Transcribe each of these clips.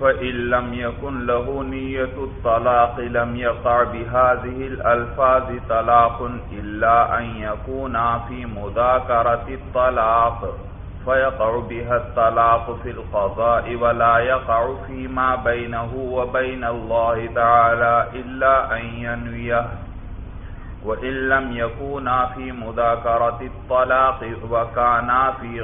فإن لم يكن له نية الطلاق لم يقع بهذه الألفاظ طلاق إلا أن يكون في مذاكرة الطلاق فيقع بها الطلاق في القضاء ولا يقع فيما بينه وبين الله تعالى إلا أن ينويه وَإِن لَّمْ يَكُونَا فِي مُذَاكَرَةِ الطَّلَاقِ وَكَانَا فِي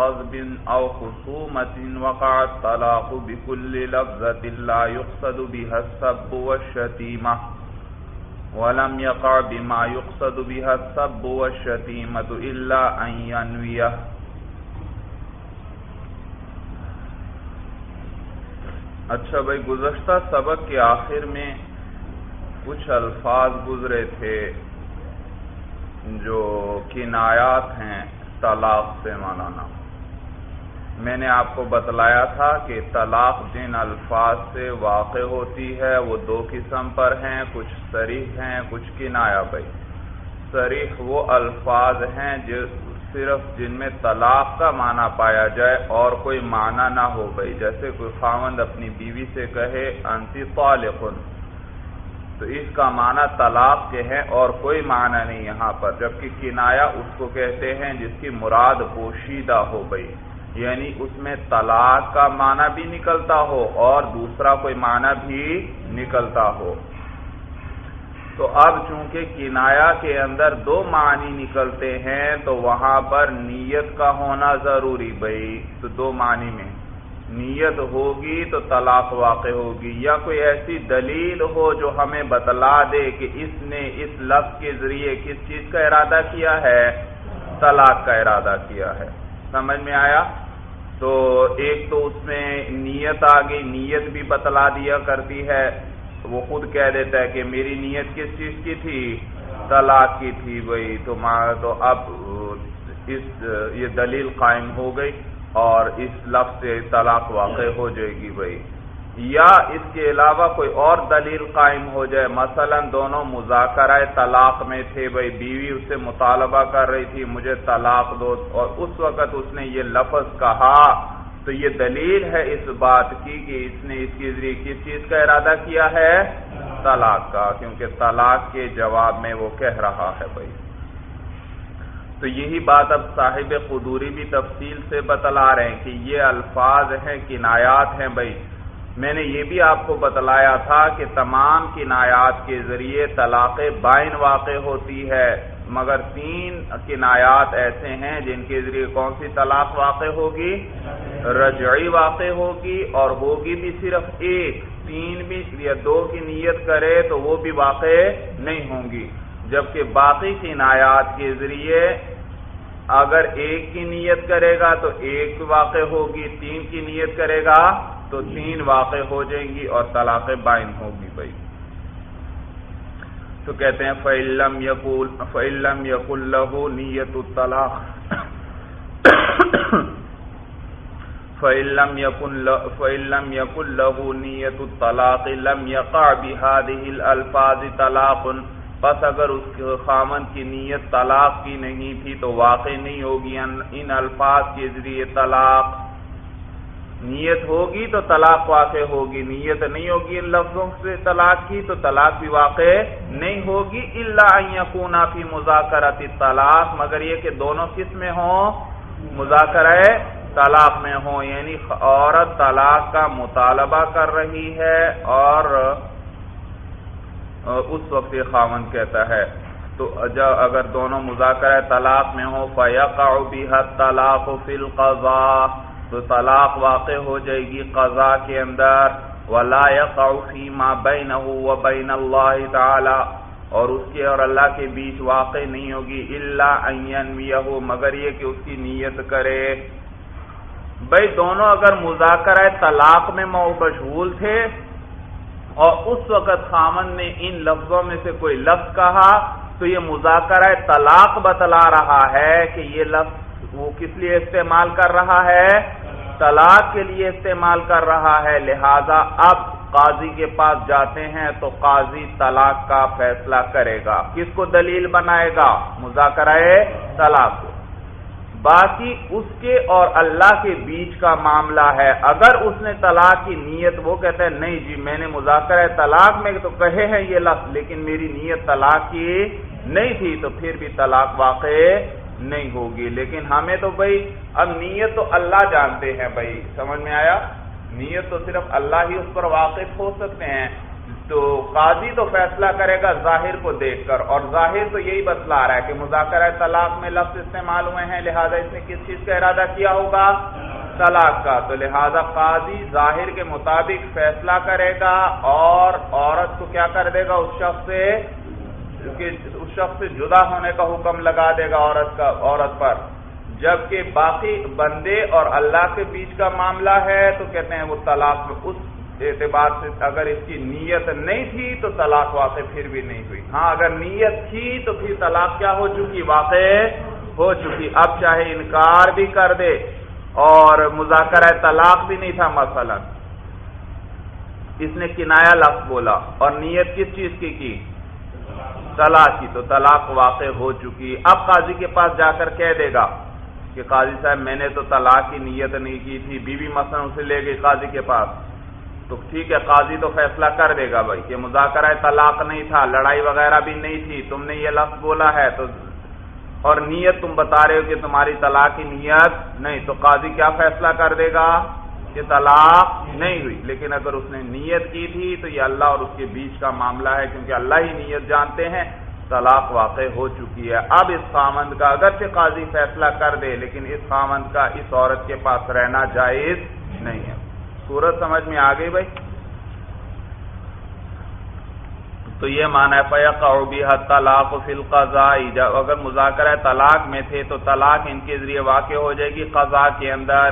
غَضْبٍ أَوْ خُصُومَةٍ وَقَعَ الطَّلَاقُ بِكُلِّ لَفْظَةٍ لَّا يُقْصَدُ بِهَا السَّبُّ وَالشَّتِيمَةُ وَلَمْ يَقَعْ بِمَا يُقْصَدُ بِهَا السَّبُّ وَالشَّتِيمَةُ إِلَّا أَن يَنْوِيَهُ اچھا بھائی، گزشتہ سبق کے آخر میں کچھ الفاظ گزرے تھے جو کنایات ہیں طلاق سے مولانا۔ میں نے آپ کو بتلایا تھا کہ طلاق جن الفاظ سے واقع ہوتی ہے، وہ دو قسم پر ہیں، کچھ سریح ہیں، کچھ کنایا بھائی۔ سریح وہ الفاظ ہیں جو صرف جن میں طلاق کا معنی پایا جائے اور کوئی معنی نہ ہو بھائی۔ جیسے کوئی خاوند اپنی بیوی سے کہے، انتی طالقن۔ تو اس کا معنی طلاق کے ہیں اور کوئی معنی نہیں یہاں پر، جبکہ کنایا اس کو کہتے ہیں جس کی مراد پوشیدہ ہو گئی۔ یعنی اس میں طلاق کا معنی بھی نکلتا ہو اور دوسرا کوئی معنی بھی نکلتا ہو۔ تو اب چونکہ کنایا کے اندر دو معنی نکلتے ہیں، تو وہاں پر نیت کا ہونا ضروری بھائی۔ تو دو معنی میں۔ نیت ہوگی تو طلاق واقع ہوگی، یا کوئی ایسی دلیل ہو جو ہمیں بتلا دے کہ اس نے اس لفظ کے ذریعے کس چیز کا ارادہ کیا ہے؟ طلاق کا ارادہ کیا ہے۔ سمجھ میں آیا؟ تو ایک تو اس میں نیت آ گئی، نیت بھی بتلا دیا کرتی ہے۔ وہ خود کہہ دیتا ہے کہ میری نیت کس چیز کی تھی؟ طلاق کی تھی بھائی۔ تو اب اس، یہ دلیل قائم ہو گئی۔ اور اس لفظ سے طلاق واقع ہو جائے گی بھائی۔ یا اس کے علاوہ کوئی اور دلیل قائم ہو جائے، مثلا دونوں مذاکرہ طلاق میں تھے بھائی، بیوی اس سے مطالبہ کر رہی تھی، مجھے طلاق دو، اور اس وقت اس نے یہ لفظ کہا۔ تو یہ دلیل ہے اس بات کی کہ اس نے اس کے ذریعے کس چیز کا ارادہ کیا ہے؟ طلاق کا، کیونکہ طلاق کے جواب میں وہ کہہ رہا ہے بھائی۔ تو یہی بات اب صاحب قدوری بھی تفصیل سے بتلا رہے ہیں کہ یہ الفاظ ہیں، کنایات ہیں بھائی۔ میں نے یہ بھی آپ کو بتلایا تھا کہ تمام کنایات کے ذریعے طلاق بائن واقع ہوتی ہے، مگر تین کنایات ایسے ہیں جن کے ذریعے کون سی طلاق واقع ہوگی؟ رجعی واقع ہوگی اور ہوگی بھی صرف ایک۔ تین بھی یا دو کی نیت کرے تو وہ بھی واقع نہیں ہوں گی، جبکہ باقی کنایات کے ذریعے اگر ایک کی نیت کرے گا تو ایک واقع ہوگی، تین کی نیت کرے گا تو تین واقع ہو جائیں گی اور طلاق بائن ہوگی بھائی۔ تو کہتے ہیں فعلم یقول فعلم یق اللہ نیت الطلاق۔ فعلم یق فعلم یق اللہ نیت الطلاق لم یقع بهذه الالفاظ طلاق۔ بس اگر اس خامن کی نیت طلاق کی نہیں تھی تو واقع نہیں ہوگی ان الفاظ کے ذریعے طلاق. نیت ہوگی تو طلاق واقع ہوگی، نیت نہیں ہوگی ان لفظوں سے طلاق کی تو طلاق بھی واقع نہیں ہوگی اللہ فی مذاکرات طلاق مگر یہ کہ دونوں کس میں ہوں؟ مذاکرہ طلاق میں ہوں یعنی عورت طلاق کا مطالبہ کر رہی ہے اور اس وقت یہ خاون کہتا ہے، تو اگر دونوں مذاکرہ طلاق میں ہو فیقع بها طلاق فی القضاء، تو طلاق واقع ہو جائے گی قضاء کے اندر، ولا يقع فيما بينه وبين الله تعالی، اور اس کے اور اللہ کے بیچ واقع نہیں ہوگی الا ان مگر یہ کہ اس کی نیت کرے۔ بھائی دونوں اگر مذاکرہ طلاق میں مشغول تھے اور اس وقت خامن نے ان لفظوں میں سے کوئی لفظ کہا تو یہ مذاکرہ طلاق بتلا رہا ہے کہ یہ لفظ وہ کس لیے استعمال کر رہا ہے؟ طلاق کے لیے استعمال کر رہا ہے۔ لہذا اب قاضی کے پاس جاتے ہیں تو قاضی طلاق کا فیصلہ کرے گا۔ کس کو دلیل بنائے گا؟ مذاکرہ طلاق کو۔ باقی اس کے اور اللہ کے بیچ کا معاملہ ہے۔ اگر اس نے طلاق کی نیت، وہ کہتا ہے، نہیں جی میں نے مذاکرہ طلاق میں، تو کہے ہیں یہ لفظ، لیکن میری نیت طلاق کی نہیں تھی، تو پھر بھی طلاق واقع نہیں ہوگی۔ لیکن ہمیں تو بھائی، اب نیت تو اللہ جانتے ہیں بھائی، سمجھ میں آیا؟ نیت تو صرف اللہ ہی اس پر واقف ہو سکتے ہیں۔ تو قاضی تو فیصلہ کرے گا ظاہر کو دیکھ کر، اور ظاہر تو یہی بتلا رہا ہے کہ مذاکرہ طلاق میں لفظ استعمال ہوئے ہیں، لہذا اس نے کس چیز کا ارادہ کیا ہوگا؟ طلاق کا۔ تو لہذا قاضی ظاہر کے مطابق فیصلہ کرے گا اور عورت کو کیا کر دے گا؟ اس شخص سے اس شخص سے جدا ہونے کا حکم لگا دے گا عورت کا، عورت پر۔ جبکہ باقی بندے اور اللہ کے بیچ کا معاملہ ہے، تو کہتے ہیں وہ طلاق میں اس اعتبار سے اگر اس کی نیت نہیں تھی تو طلاق واقع پھر بھی نہیں ہوئی۔ ہاں اگر نیت تھی تو پھر طلاق کیا ہو چکی؟ واقع ہو چکی۔ اب چاہے انکار بھی کر دے اور مذاکرہ طلاق بھی نہیں تھا مثلا۔ اس نے کنایا لفظ بولا اور نیت کس چیز کی کی؟ طلاق کی۔ تو طلاق واقع ہو چکی۔ اب قاضی کے پاس جا کر کہہ دے گا کہ قاضی صاحب، میں نے تو طلاق کی نیت نہیں کی تھی، بیوی مثلا اسے لے گئی قاضی کے پاس۔ تو ٹھیک ہے، قاضی تو فیصلہ کر دے گا بھائی۔ کہ مذاکرہ طلاق نہیں تھا، لڑائی وغیرہ بھی نہیں تھی۔ تم نے یہ لفظ بولا ہے تو اور نیت تم بتا رہے ہو کہ تمہاری طلاق کی نیت نہیں۔ تو قاضی کیا فیصلہ کر دے گا؟ کہ طلاق نہیں ہوئی۔ لیکن اگر اس نے نیت کی تھی تو یہ اللہ اور اس کے بیچ کا معاملہ ہے، کیونکہ اللہ ہی نیت جانتے ہیں۔ طلاق واقع ہو چکی ہے۔ اب اس خامند کا اگرچہ قاضی فیصلہ کر دے، لیکن اس خامند کا اس عورت کے پاس رہنا جائز نہیں ہے۔ صورت سمجھ میں آ گئی بھائی؟ تو یہ مانا ہے فیق طلاق فل قزا اگر مذاکرہ طلاق میں تھے تو طلاق ان کے ذریعے واقع ہو جائے گی قضا کے اندر۔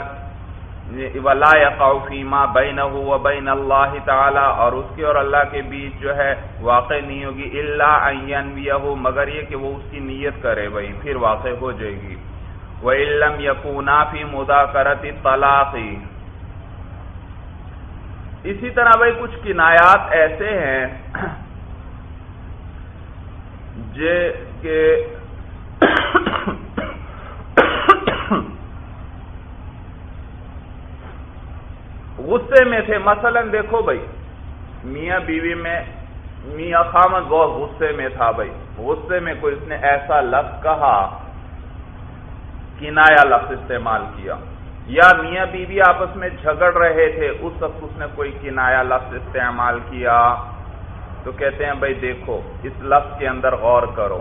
ولا فیما بین و بین اللہ تعالی اور اس کے اور اللہ کے بیچ جو ہے واقع نہیں ہوگی اللہ مگر یہ کہ وہ اس کی نیت کرے بھائی، پھر واقع ہو جائے گی۔ وہ علم یقونا فی مذاکرت طلاقی اسی طرح بھائی کچھ کنایات ایسے ہیں کہ غصے میں تھے۔ مثلا دیکھو بھائی، میاں بیوی میں، میاں خامد بہت غصے میں تھا بھائی۔ غصے میں کوئی اس نے ایسا لفظ کہا، کنایا لفظ استعمال کیا۔ یا میاں بیوی آپس میں جھگڑ رہے تھے، اس وقت اس نے کوئی کنایا، لفظ استعمال کیا۔ تو کہتے ہیں، بھائی دیکھو، اس لفظ کے اندر غور کرو۔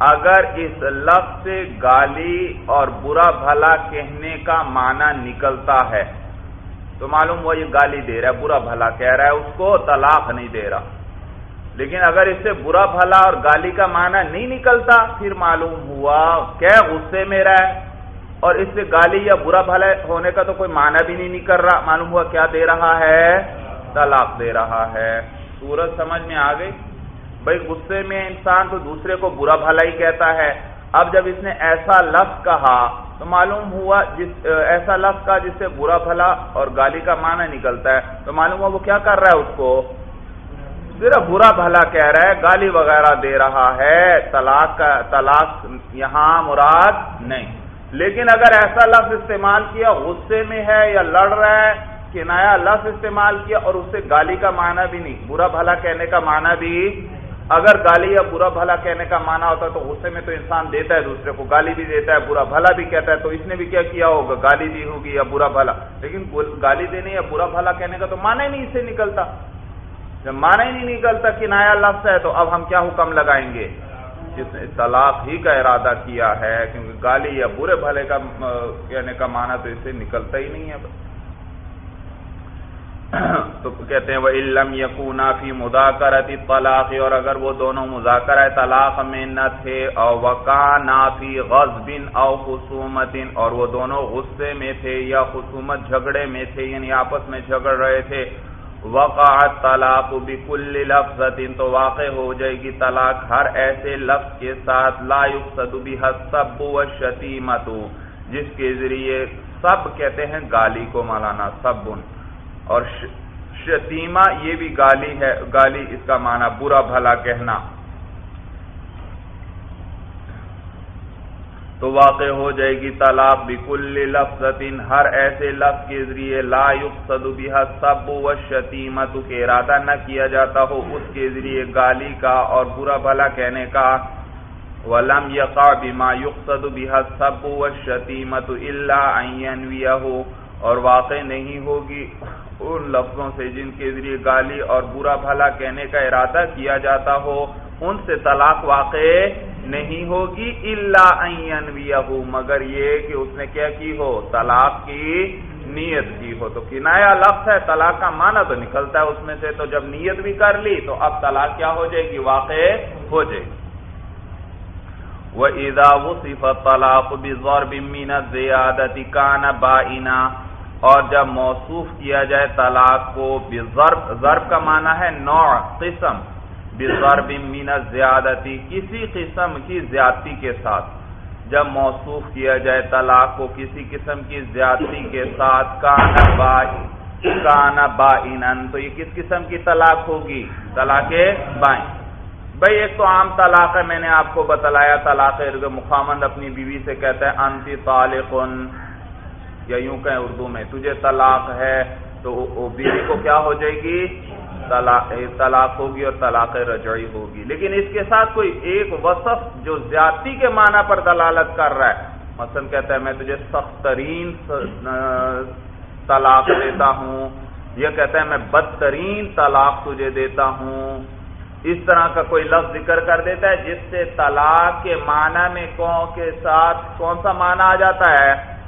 اگر اس لفظ سے گالی اور برا بھلا کہنے کا معنی نکلتا ہے، تو معلوم ہوا یہ گالی دے رہا ہے، برا بھلا کہہ رہا ہے، اس کو طلاق نہیں دے رہا۔ لیکن اگر اس سے برا بھلا اور گالی کا معنی نہیں نکلتا، پھر معلوم ہوا کہ غصے میں رہا ہے؟ اور اس سے گالی یا برا بھلا ہونے کا تو کوئی معنی بھی نہیں نکل رہا۔ معلوم ہوا کیا دے رہا ہے؟ طلاق دے رہا ہے۔ سورج سمجھ میں آ گئی۔ بھائی غصے میں انسان تو دوسرے کو برا بھلا ہی کہتا ہے۔ اب جب اس نے ایسا لفظ کہا تو معلوم ہوا جس ایسا لفظ کا جس سے برا بھلا اور گالی کا معنی نکلتا ہے۔ تو معلوم ہوا وہ کیا کر رہا ہے اس کو؟ صرف برا بھلا کہہ رہا ہے، گالی وغیرہ دے رہا ہے۔ طلاق کا طلاق یہاں مراد نہیں۔ لیکن اگر ایسا لفظ استعمال کیا غصے میں ہے یا لڑ رہا ہے کہ نیا لفظ استعمال کیا اور اس سے گالی کا معنی بھی نہیں، برا بھلا کہنے کا معنی بھی اگر گالی یا برا بھلا کہنے کا معنی ہوتا ہے تو غصے میں تو انسان دیتا ہے دوسرے کو، گالی بھی دیتا ہے، برا بھلا بھی کہتا ہے، تو اس نے بھی کیا کیا ہوگا؟ گالی دی ہوگی یا برا بھلا۔ لیکن گالی دینے یا برا بھلا کہنے کا تو معنی نہیں اس سے نکلتا۔ جب معنی ہی نہیں نکلتا کہ نیا لفظ ہے تو اب ہم کیا حکم لگائیں گے؟ جس نے طلاق ہی کا ارادہ کیا ہے، کیونکہ گالی یا برے بھلے کا کہنے کا معنی تو اسے نکلتا ہی نہیں ہے۔ تو کہتے ہیں وہ علم یقونا فی مذاکرتی طلاق اور اگر وہ دونوں مذاکرہ طلاق میں نہ تھے، او وکانا فی غصب او خصومت اور وہ دونوں غصے میں تھے یا خصومت جھگڑے میں تھے یعنی آپس میں جھگڑ رہے تھے وقعت طلاق بکل لفظ تو واقع ہو جائے گی طلاق ہر ایسے لفظ کے ساتھ، لا يقصد بها السب والشتیمت جس کے ذریعے سب کہتے ہیں گالی کو مولانا سب اور شتیمہ یہ بھی گالی ہے، گالی اس کا معنی برا بھلا کہنا۔ تو واقع ہو جائے گی طلاق بکل لفظ ہر ایسے لفظ کے ذریعے لا يقصد بها سب و شتیمت کے ارادہ نہ کیا جاتا ہو اس کے ذریعے گالی کا اور برا بھلا کہنے کا۔ ولم يقع بما يقصد بها سب و شتیمت الا ان ينويه اور واقع نہیں ہوگی ان لفظوں سے جن کے ذریعے گالی اور برا بھلا کہنے کا ارادہ کیا جاتا ہو۔ ان سے طلاق واقع نہیں ہوگی اللہ مگر یہ کہ اس نے کیا کی ہو؟ طلاق کی نیت کی ہو۔ تو کنایا لفظ ہے، طلاق کا معنی تو نکلتا ہے اس میں سے۔ تو جب نیت بھی کر لی، تو اب طلاق کیا ہو جائے گی؟ واقع ہو جائے گی۔ وہ ادا صفت طلاق بزور بمین زیادتی کان بائنا، اور جب موصوف کیا جائے طلاق کو ضرب کا معنی ہے نوع، قسم۔ بضرب من زیادتی کسی قسم کی زیادتی کے ساتھ۔ جب موصوف کیا جائے طلاق کو کسی قسم کی زیادتی کے ساتھ، کانا با کانا با تو یہ کس قسم کی طلاق ہوگی؟ طلاق بائیں بھائی، ایک تو عام طلاق ہے، میں نے آپ کو بتلایا، طلاق مخامند اپنی بیوی سے کہتا ہے، انتی طالق یا یوں کہیں اردو میں، تجھے طلاق ہے تو بیوی کو کیا ہو جائے گی؟ طلاق ہوگی اور طلاق رجعی ہوگی۔ لیکن اس کے ساتھ کوئی ایک وصف جو زیادتی کے معنی پر دلالت کر رہا ہے۔ مثلا کہتا ہے، میں تجھے سخت ترین طلاق دیتا ہوں۔ یہ کہتا ہے، میں بدترین طلاق تجھے دیتا ہوں۔ اس طرح کا کوئی لفظ ذکر کر دیتا ہے، جس سے طلاق کے معنی میں کون کے ساتھ کون سا معنی آ جاتا ہے؟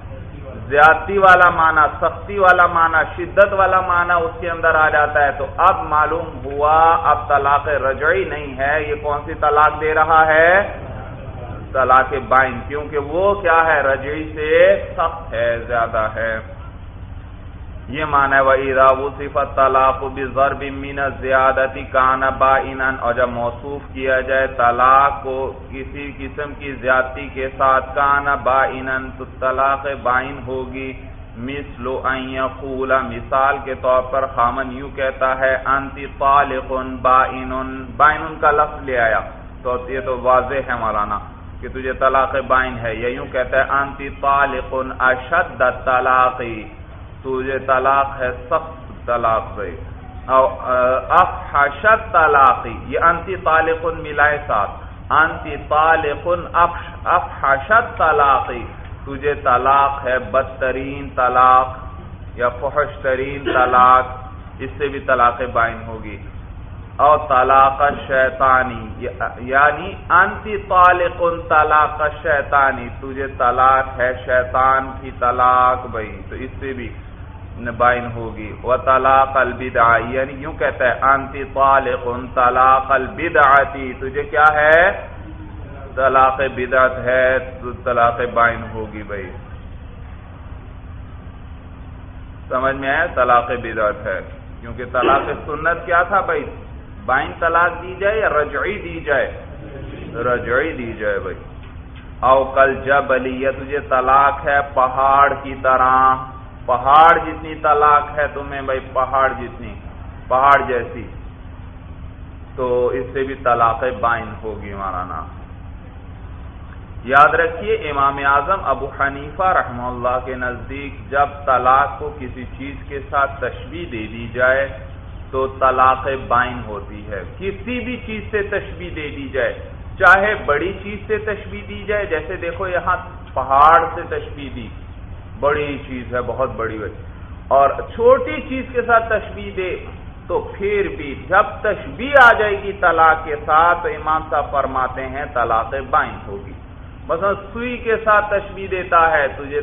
زیادتی والا معنی، سختی والا معنی، شدت والا معنی اس کے اندر آ جاتا ہے، تو اب معلوم ہوا، اب طلاق رجعی نہیں ہے، یہ کون سی طلاق دے رہا ہے؟ طلاق بائن، کیونکہ وہ کیا ہے، رجعی سے سخت ہے، زیادہ ہے۔ یہ مانا وہ صفت طلاق بضرب من زیادتی کان بائن اور جب موصوف کیا جائے طلاق کو کسی قسم کی زیادتی کے ساتھ، کان بائن تو طلاق بائن ہوگی۔ مثل ان یقول، مثال کے طور پر خامن یوں کہتا ہے، انتی طالق بائن. بائن کا لفظ لے آیا۔ تو یہ تو واضح ہے مولانا کہ تجھے طلاق بائن ہے۔ یہ یوں کہتا ہے، انتی طالق اشد طلاقی تجھے طلاق ہے سخت طلاق بھائی۔ افحشت طلاقی، یہ انتی طالق ملائے ساتھ۔ انتی طالق افحشت طلاقی۔ تجھے طلاق ہے بدترین طلاق یا فحش ترین طلاق۔ اس سے بھی طلاق بائن ہوگی۔ اور طلاق شیطانی یعنی انتی طالق طلاق شیطانی۔ تجھے طلاق ہے شیطان کی طلاق بھائی۔ تو اس سے بھی بائن ہوگی۔ وہ طلاق البدع یعنی یوں کہتا ہے، انتی طالق طلاق البدعتی، تجھے کیا ہے؟ طلاق بدعت ہے، تو طلاق بائن ہوگی بھائی۔ سمجھ میں آیا؟ طلاق بدعت ہے۔ کیونکہ طلاق سنت کیا تھا بھائی؟ بائن طلاق دی جائے یا رجعی دی جائے؟ رجعی دی جائے بھائی۔ او کل جب علی تجھے طلاق ہے پہاڑ کی طرح۔ پہاڑ جتنی طلاق ہے تمہیں بھائی پہاڑ جتنی، پہاڑ جیسی۔ تو اس سے بھی طلاق بائن ہوگی ہمارا نام۔ یاد رکھیے امام اعظم ابو حنیفہ رحم اللہ کے نزدیک جب طلاق کو کسی چیز کے ساتھ تشبیح دے دی جائے تو طلاق بائن ہوتی ہے۔ کسی بھی چیز سے تشبیح دے دی جائے، چاہے بڑی چیز سے تشبیح دی جائے، جیسے دیکھو یہاں پہاڑ سے تشبیح دی۔ بڑی چیز ہے، بہت بڑی بڑی اور چھوٹی چیز کے ساتھ تشبیح دے تو پھر بھی جب تشبیح آ جائے گی طلاق کے ساتھ تو امام صاحب فرماتے ہیں طلاق بائن ہوگی۔ مثلا سوئی کے ساتھ تشبیح دیتا ہے، تجھے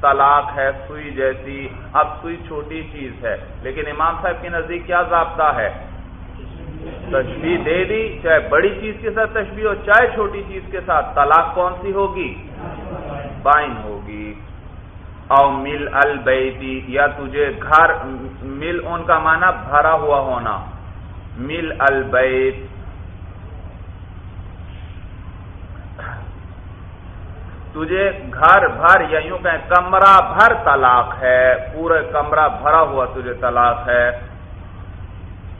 طلاق ہے سوئی جیسی، اب سوئی چھوٹی چیز ہے۔ لیکن امام صاحب کے نزدیک کیا ضابطہ ہے؟ تشبیح دے دی، چاہے بڑی چیز کے ساتھ تشبیح ہو، چاہے چھوٹی چیز کے ساتھ۔ طلاق کون سی ہوگی؟ بائن ہوگی۔ او مل البیتی، یا تجھے گھر، مل ان کا معنی بھرا ہوا ہونا۔ مل البیت۔ تجھے گھر بھر، یا یوں کہیں کمرہ بھر طلاق ہے، پورے کمرہ بھرا ہوا تجھے طلاق ہے۔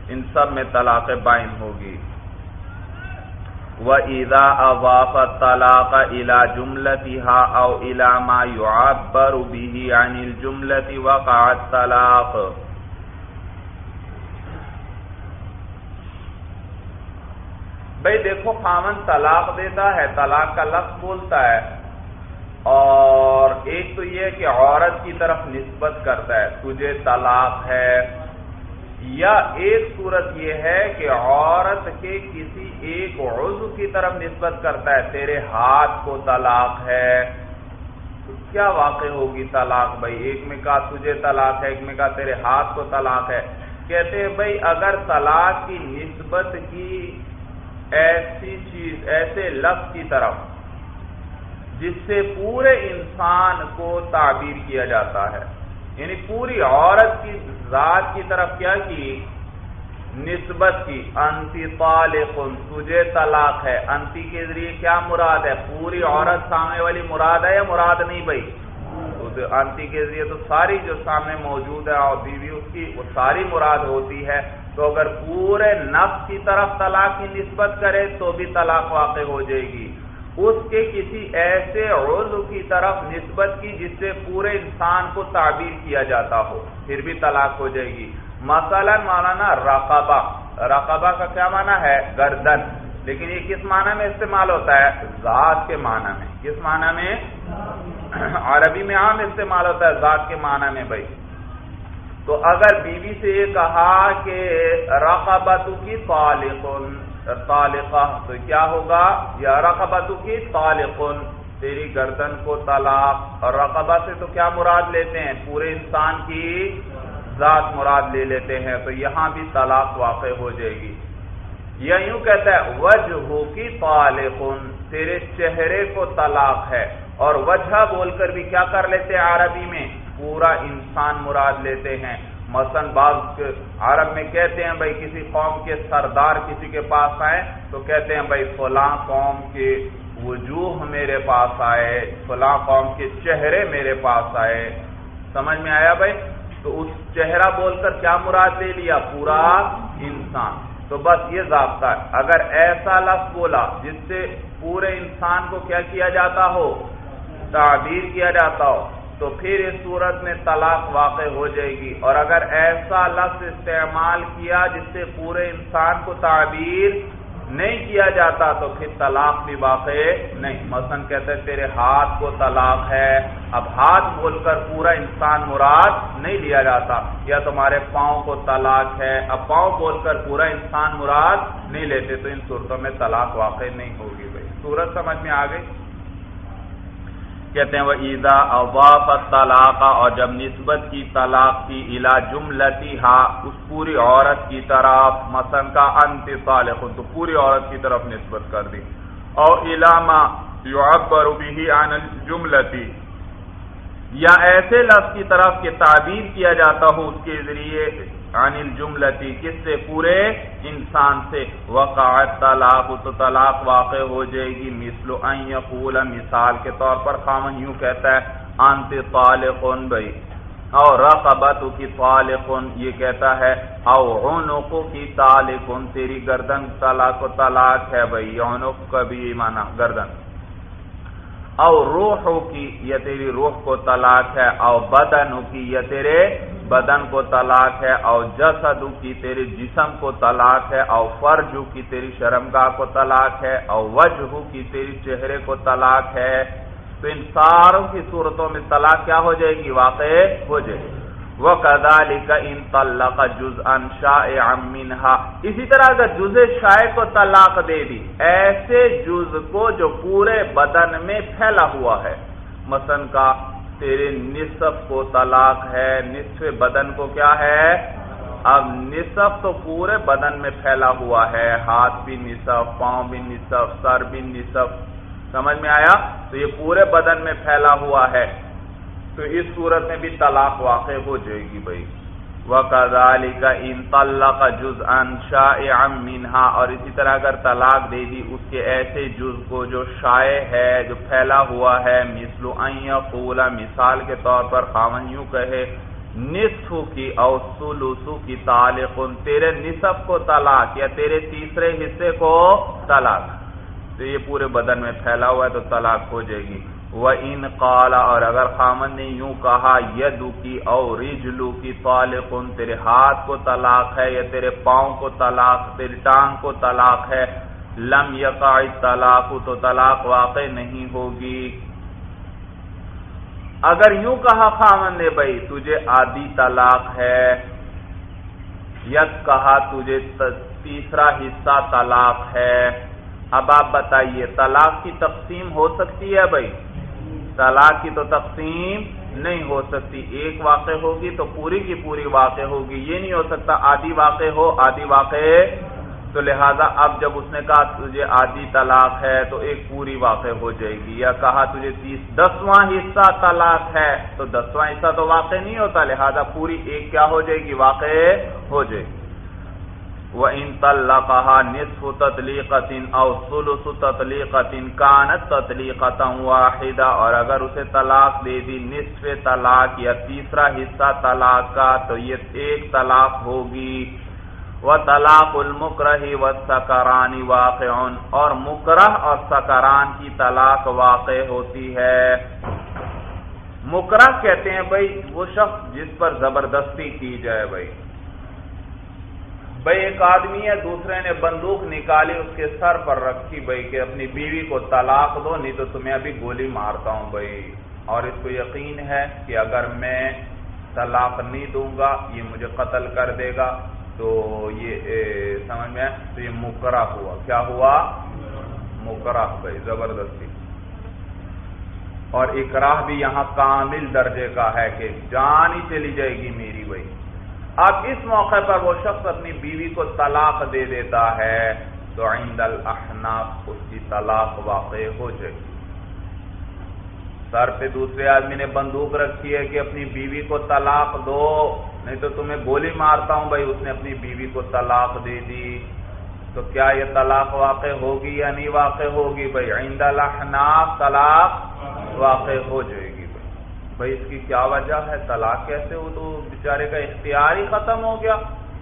ان سب میں طلاق بائن ہوگی۔ وَإِذَا أَضَافَ الطَّلَاقَ إِلَى جُمْلَتِهَا أَوْ إِلَى مَا يُعَبَّرُ بِهِ عَنِ الْجُمْلَةِ وَقَعَ الطَّلَاقُ بھئی دیکھو خامن طلاق دیتا ہے، طلاق کا لفظ بولتا ہے اور ایک تو یہ کہ عورت کی طرف نسبت کرتا ہے، تجھے طلاق ہے یا ایک صورت یہ ہے کہ عورت کے کسی ایک عضو کی طرف نسبت کرتا ہے، تیرے ہاتھ کو طلاق ہے۔ تو کیا واقع ہوگی طلاق؟ بھائی، ایک میں کہا تجھے طلاق ہے، ایک میں کہا تیرے ہاتھ کو طلاق ہے۔ کہتے ہیں، بھائی، اگر طلاق کی نسبت کی ایسی چیز، ایسے لفظ کی طرف، جس سے پورے انسان کو تعبیر کیا جاتا ہے۔ یعنی پوری عورت کی ذات کی طرف کیا کی؟ نسبت کی. انتی طالق تجھے طلاق ہے. انتی کے ذریعے کیا مراد ہے؟ پوری عورت سامنے والی مراد ہے یا مراد نہیں بھائی؟ انتی کے ذریعے تو ساری جو سامنے موجود ہے اور بیوی اس کی، وہ ساری مراد ہوتی ہے. تو اگر پورے نفس کی طرف طلاق کی نسبت کرے تو بھی طلاق واقع ہو جائے گی. اس کے کسی ایسے عضو کی طرف نسبت کی جس سے پورے انسان کو تعبیر کیا جاتا ہو، پھر بھی طلاق ہو جائے گی۔ مثلا مولانا رقبہ رقبہ کا کیا معنی ہے؟ گردن۔ لیکن یہ کس معنی میں استعمال ہوتا ہے؟ ذات کے معنی میں۔ کس معنی میں؟ عربی میں عام استعمال ہوتا ہے، ذات کے معنی میں بھائی۔ تو اگر بیوی سے یہ کہا کہ رقبت کی طالق طالقہ، تو کیا ہوگا؟ یا رقبت کی طالق تیری گردن کو طلاق۔ اور رقبہ سے تو کیا مراد لیتے ہیں؟ پورے انسان کی ذات مراد لے لیتے ہیں، تو یہاں بھی طلاق واقع ہو جائے گی۔ یا یوں کہتا ہے وجہ کی طالق تیرے چہرے کو طلاق ہے۔ اور وجہ بول کر بھی کیا کر لیتے ہیں عربی میں؟ پورا انسان مراد لیتے ہیں۔ مثلا بعض عرب میں کہتے ہیں بھائی کسی قوم کے سردار کسی کے پاس آئے تو کہتے ہیں بھائی فلاں قوم کے وجوہ میرے پاس آئے، فلاں قوم کے چہرے میرے پاس آئے۔ سمجھ میں آیا بھائی؟ تو اس چہرہ بول کر کیا مراد لے لیا؟ پورا انسان۔ تو بس یہ ضابطہ ہے۔ اگر ایسا لفظ بولا جس سے پورے انسان کو کیا کیا جاتا ہو؟ تعبیر کیا جاتا ہو؟ تو پھر اس صورت میں طلاق واقع ہو جائے گی۔ اور اگر ایسا لفظ استعمال کیا جس سے پورے انسان کو تعبیر نہیں کیا جاتا تو پھر طلاق بھی واقع نہیں۔ مثلا کہتے ہیں، تیرے ہاتھ کو طلاق ہے۔ اب ہاتھ بول کر پورا انسان مراد نہیں لیا جاتا۔ یا تمہارے پاؤں کو طلاق ہے۔ اب پاؤں بول کر پورا انسان مراد نہیں لیتے تو ان صورتوں میں طلاق واقع نہیں ہوگی بھائی۔ صورت سمجھ میں آ گئی؟ کہتے ہیں وہ عیدا اواف طلاق اور جب نسبت کی طلاق کی الا جملتی ہا اس پوری عورت کی طرف، مثلا کا انت صالح، تو پوری عورت کی طرف نسبت کر دی۔ اور علامہ یعبر به عن الجملتی۔ یا ایسے لفظ کی طرف کے تعبیر کیا جاتا ہو اس کے ذریعے عن الجملتی کس سے پورے انسان سے؟ وقعت طلاق، تو طلاق واقع ہو جائے گی۔ مثل ان یقول، مثال کے طور پر خامن یوں کہتا ہے، انت طالق، بھائی۔ اور رقبت کی طالق، یہ کہتا ہے، او عنق کی طالق، تیری گردن طلاق و طلاق ہے بھائی۔ عنق کا بھی معنی گردن۔ او روح کی یا تیری روح کو طلاق ہے۔ او بدن کی یا تیرے بدن کو طلاق ہے او جسد کی تیرے جسم کو طلاق ہے او فرج کی تیری شرمگاہ کو طلاق ہے او وجہ کی تیری چہرے کو طلاق ہے تو ان ساروں کی صورتوں میں طلاق کیا ہو جائے گی؟ واقع ہو جائے گی۔ وہ کدالی کا ان طلق جز انشا امنہا اسی طرح اگر جز شائع کو طلاق دے دی، ایسے جز کو جو پورے بدن میں پھیلا ہوا ہے۔ مثلا کا تیرے نصف کو طلاق ہے، نصف بدن کو کیا ہے؟ اب نصف تو پورے بدن میں پھیلا ہوا ہے، ہاتھ بھی نصف، پاؤں بھی نصف، سر بھی نصف، سمجھ میں آیا؟ تو یہ پورے بدن میں پھیلا ہوا ہے۔ تو اس صورت میں بھی طلاق واقع ہو جائے گی بھائی۔ وَكَذَلِكَ إِن طَلَّقَ جُزْءًا شَائِعًا مِنْهَا اور اسی طرح اگر طلاق دے دی، اس کے ایسے جز کو جو شائع ہے، جو پھیلا ہوا ہے، مثل ان یقول، مثال کے طور پر خامن یوں کہے، نصف کی او ثلث کی طالق تیرے نصف کو طلاق یا تیرے تیسرے حصے کو طلاق۔ تو یہ پورے بدن میں پھیلا ہوا ہے تو طلاق ہو جائے گی۔ وہ ان قالا اور اگر خامن نے یوں کہا یدو کی اور رجلو کی طالق تیرے ہاتھ کو طلاق ہے یا تیرے پاؤں کو طلاق، تیری ٹانگ کو طلاق ہے، لم یقع طلاق تو طلاق واقع نہیں ہوگی۔ اگر یوں کہا خامن نے، بھائی، تجھے آدھی طلاق ہے یک کہا تجھے تیسرا حصہ طلاق ہے۔ اب آپ بتائیے، طلاق کی تقسیم ہو سکتی ہے، بھائی؟ طلاق کی تو تقسیم نہیں ہو سکتی۔ ایک واقع ہوگی تو پوری کی پوری واقع ہوگی۔ یہ نہیں ہو سکتا آدھی واقع ہو، آدھی واقع تو لہذا اب جب اس نے کہا تجھے آدھی طلاق ہے تو ایک پوری واقع ہو جائے گی، یا کہا تجھے تیس، دسواں حصہ طلاق ہے تو دسواں حصہ تو واقع نہیں ہوتا۔ لہذا پوری ایک کیا ہو جائے گی؟ واقع ہو جائے گی۔ وہ ان طلّہ کہا نصف تتلی قطن سلس تتلی قطن اور اگر اسے طلاق دے دی، نصف طلاق یا تیسرا حصہ طلاق کا، تو یہ ایک طلاق ہوگی۔ وہ طلاق المکرہی و واقع، اور مکرہ اور سکران کی طلاق واقع ہوتی ہے۔ مکرہ کہتے ہیں بھائی وہ شخص جس پر زبردستی کی جائے بھائی۔ بھائی ایک آدمی ہے، دوسرے نے بندوق نکالی، اس کے سر پر رکھی بھائی کہ اپنی بیوی کو طلاق دو، نہیں تو تمہیں ابھی گولی مارتا ہوں بھائی۔ اور اس کو یقین ہے کہ اگر میں طلاق نہیں دوں گا، یہ مجھے قتل کر دے گا۔ تو یہ سمجھ میں تو یہ مکرہ ہوا۔ کیا ہوا؟ مکرہ، بھائی، زبردستی۔ اور اکراہ بھی یہاں کامل درجے کا ہے کہ جان ہی چلی جائے گی میری بھائی۔ اب اس موقع پر وہ شخص اپنی بیوی کو طلاق دے دیتا ہے تو عند الاحناف اس کی طلاق واقع ہو جائے گی۔ سر پہ دوسرے آدمی نے بندوق رکھی ہے کہ اپنی بیوی کو طلاق دو، نہیں تو تمہیں گولی مارتا ہوں بھائی، اس نے اپنی بیوی کو طلاق دے دی۔ تو کیا یہ طلاق واقع ہوگی یا نہیں واقع ہوگی؟ بھائی، عند الاحناف طلاق واقع ہو جائے گی۔ بھائی اس کی کیا وجہ ہے؟ طلاق کیسے ہو؟ تو بیچارے کا اختیار ہی ختم ہو گیا۔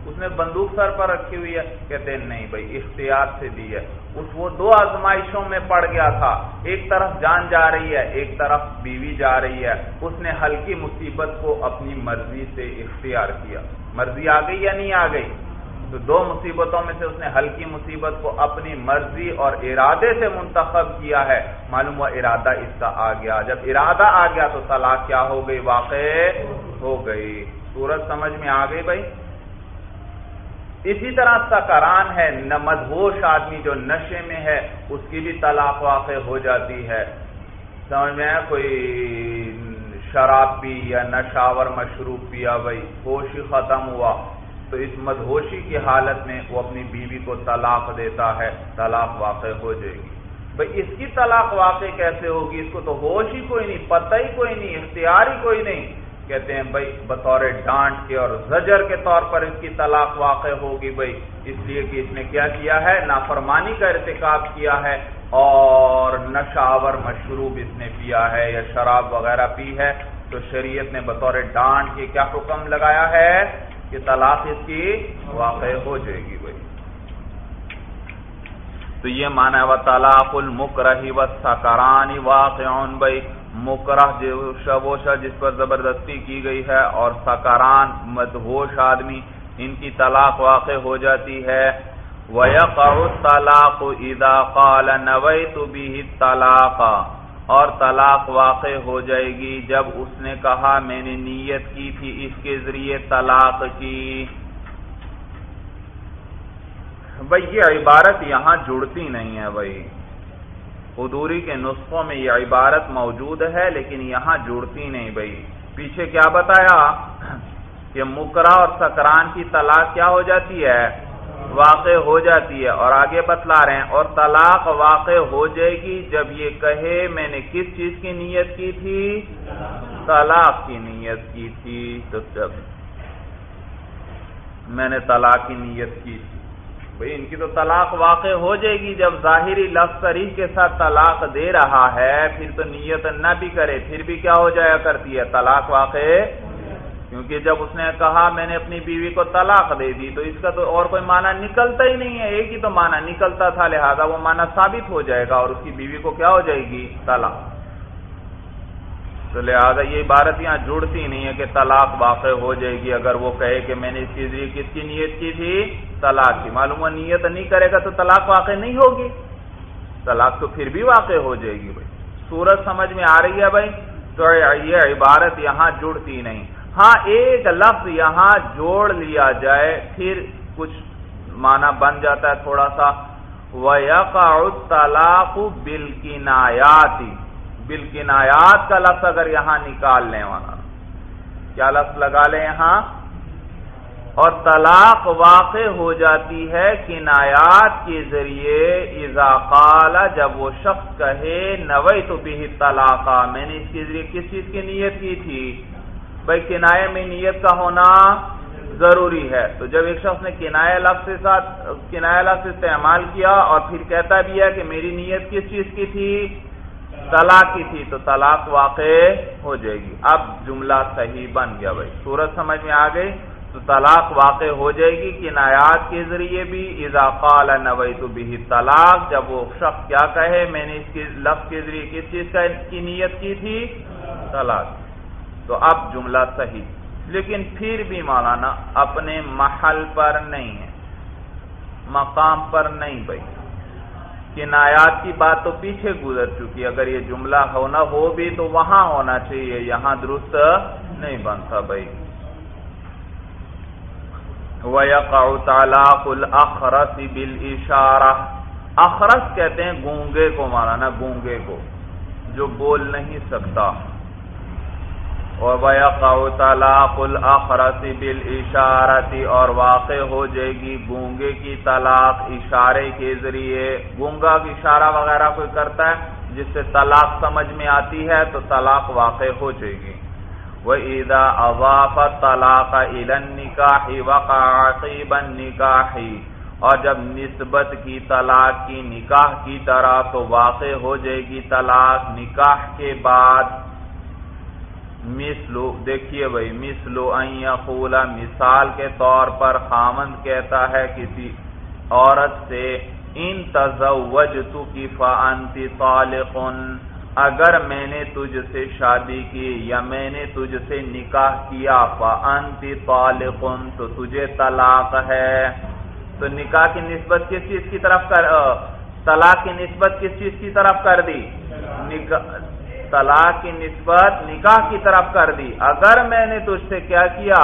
اس نے بندوق سر پر رکھی ہوئی ہے۔ کہتے ہیں، نہیں بھائی، اختیار سے دی ہے۔ اس وہ دو آزمائشوں میں پڑ گیا تھا۔ ایک طرف جان جا رہی ہے، ایک طرف بیوی جا رہی ہے۔ اس نے ہلکی مصیبت کو اپنی مرضی سے اختیار کیا۔ مرضی آ گئی یا نہیں آ گئی؟ تو دو مصیبتوں میں سے اس نے ہلکی مصیبت کو اپنی مرضی اور ارادے سے منتخب کیا ہے۔ معلوم ہوا ارادہ اس کا آ گیا۔ جب ارادہ آ گیا تو طلاق کیا ہو گئی؟ واقع ہو گئی۔ سورج سمجھ میں آ گئی بھائی۔ اسی طرح سکران ہے۔ مدہوش آدمی جو نشے میں ہے، اس کی بھی طلاق واقع ہو جاتی ہے۔ سمجھ میں کوئی شراب پی یا نشاور مشروب پیا بھائی۔ ہوش ختم ہوا۔ تو اس مدہوشی کی حالت میں وہ اپنی بیوی کو طلاق دیتا ہے، طلاق واقع ہو جائے گی۔ بھائی اس کی طلاق واقع کیسے ہوگی؟ اس کو تو ہوش ہی کوئی نہیں، پتہ ہی کوئی نہیں، اختیار ہی کوئی نہیں۔ کہتے ہیں بھائی بطور ڈانٹ کے اور زجر کے طور پر اس کی طلاق واقع ہوگی بھائی اس لیے کہ اس نے کیا کیا ہے؟ نافرمانی کا ارتکاب کیا ہے اور نشاور مشروب اس نے پیا ہے یا شراب وغیرہ پی ہے۔ تو شریعت نے بطور ڈانٹ کے کیا حکم لگایا ہے؟ کہ طلاق اس کی واقع ہو جائے گی بھائی۔ تو یہ مانا ہے وہ طلاق المک رہی و سکرانی واقع بھائی۔ مکرہ وہ شا جس پر زبردستی کی گئی ہے اور سکران مدہوش آدمی ان کی طلاق واقع ہو جاتی ہے۔ وَيَقَعُ الطَّلَاقُ إِذَا قَالَ نَوَيْتُ بِهِ الطَّلَاقَ۔ اور طلاق واقع ہو جائے گی جب اس نے کہا میں نے نیت کی تھی اس کے ذریعے طلاق کی۔ بھائی یہ عبارت یہاں جڑتی نہیں ہے بھائی۔ حدوری کے نسخوں میں یہ عبارت موجود ہے لیکن یہاں جڑتی نہیں بھائی۔ پیچھے کیا بتایا کہ مکرا اور سکران کی طلاق کیا ہو جاتی ہے؟ واقع ہو جاتی ہے اور آگے بتلا رہے ہیں، اور طلاق واقع ہو جائے گی جب یہ کہے، میں نے کس چیز کی نیت کی تھی؟ طلاق کی نیت کی تھی۔ تو جب میں نے طلاق کی نیت کی تھی، بھئی ان کی تو طلاق واقع ہو جائے گی جب ظاہری لفظ سریح کے ساتھ طلاق دے رہا ہے، پھر تو نیت نہ بھی کرے، پھر بھی کیا ہو جایا کرتی ہے؟ طلاق واقع کیونکہ جب اس نے کہا میں نے اپنی بیوی کو طلاق دے دی، تو اس کا تو اور کوئی معنی نکلتا ہی نہیں ہے۔ ایک ہی تو معنی نکلتا تھا، لہذا وہ معنی ثابت ہو جائے گا اور اس کی بیوی کو کیا ہو جائے گی؟ طلاق۔ تو لہذا یہ عبارت یہاں جڑتی نہیں ہے کہ طلاق واقع ہو جائے گی۔ اگر وہ کہے کہ میں نے اس کے ذریعے کس کی نیت کی تھی؟ طلاق کی۔ معلوم ہوا نیت نہیں کرے گا تو طلاق واقع نہیں ہوگی۔ طلاق تو پھر بھی واقع ہو جائے گی بھائی۔ سورج سمجھ میں آ رہی ہے بھائی؟ تو یہ عبارت یہاں جڑتی نہیں۔ ہاں ایک لفظ یہاں جوڑ لیا جائے، پھر کچھ معنی بن جاتا ہے تھوڑا سا۔ وَيَقَعُ الطَّلَاقُ بِالْكِنَایَاتِ بِالْكِنَایَات کا لفظ اگر یہاں نکال لیں والا۔ کیا لفظ لگا لیں یہاں؟ اور طلاق واقع ہو جاتی ہے کنایات کے ذریعے، اذا قال، جب وہ شخص کہے نوئی تو بھی طلاق میں نے اس کے ذریعے کس چیز کی نیت کی تھی؟ بھائی کنائے میں نیت کا ہونا ضروری ہے۔ تو جب ایک شخص نے کنایا لفظ کے ساتھ کنایا لفظ استعمال کیا اور پھر کہتا بھی ہے کہ میری نیت کس چیز کی تھی؟ طلاق کی تھی، تو طلاق واقع ہو جائے گی۔ اب جملہ صحیح بن گیا بھائی۔ صورت سمجھ میں آ گئی۔ تو طلاق واقع ہو جائے گی کنایات کے ذریعے بھی۔ اضافہ نوئی تو بھی طلاق جب وہ شخص کیا کہے، میں نے اس کے لفظ کے ذریعے کس چیز کی نیت کی تھی؟ طلاق۔ تو اب جملہ صحیح۔ لیکن پھر بھی مولانا اپنے محل پر نہیں ہے۔ مقام پر نہیں بھائی۔ کنایات کی بات تو پیچھے گزر چکی۔ اگر یہ جملہ ہونا ہو بھی تو وہاں ہونا چاہیے۔ یہاں درست نہیں بنتا بھائی۔ وَيَقَعُ تَعْلَاقُ الْأَخْرَسِ بِالْإِشَارَةِ۔ اخرس کہتے ہیں گونگے کو مارانا گونگے کو۔ جو بول نہیں سکتا۔ طلاق الخرس بل اشارتی اور واقع ہو جائے گی گونگے کی طلاق اشارے کے ذریعے۔ گونگا کی اشارہ وغیرہ کوئی کرتا ہے جس سے طلاق سمجھ میں آتی ہے تو طلاق واقع ہو جائے گی۔ وہ عیدا اواف طلاق علن نکاحی وقاقی بن نکاحی اور جب نسبت کی طلاق کی نکاح کی طرح تو واقع ہو جائے گی طلاق نکاح کے بعد۔ مثلو، دیکھیے بھائی مسلو یقولا مثال کے طور پر خامند کہتا ہے کسی عورت سے، ان تزوجتو کی فانتی طالق، اگر میں نے تجھ سے شادی کی یا میں نے تجھ سے نکاح کیا فانتی طالق، تو تجھے طلاق ہے. تو نکاح کی نسبت کس چیز کی طرف کر طلاق کی نسبت کس چیز کی طرف کر دی؟ طلاق کی نسبت نکاح کی طرف کر دی۔ اگر میں نے تجھ سے کیا کیا،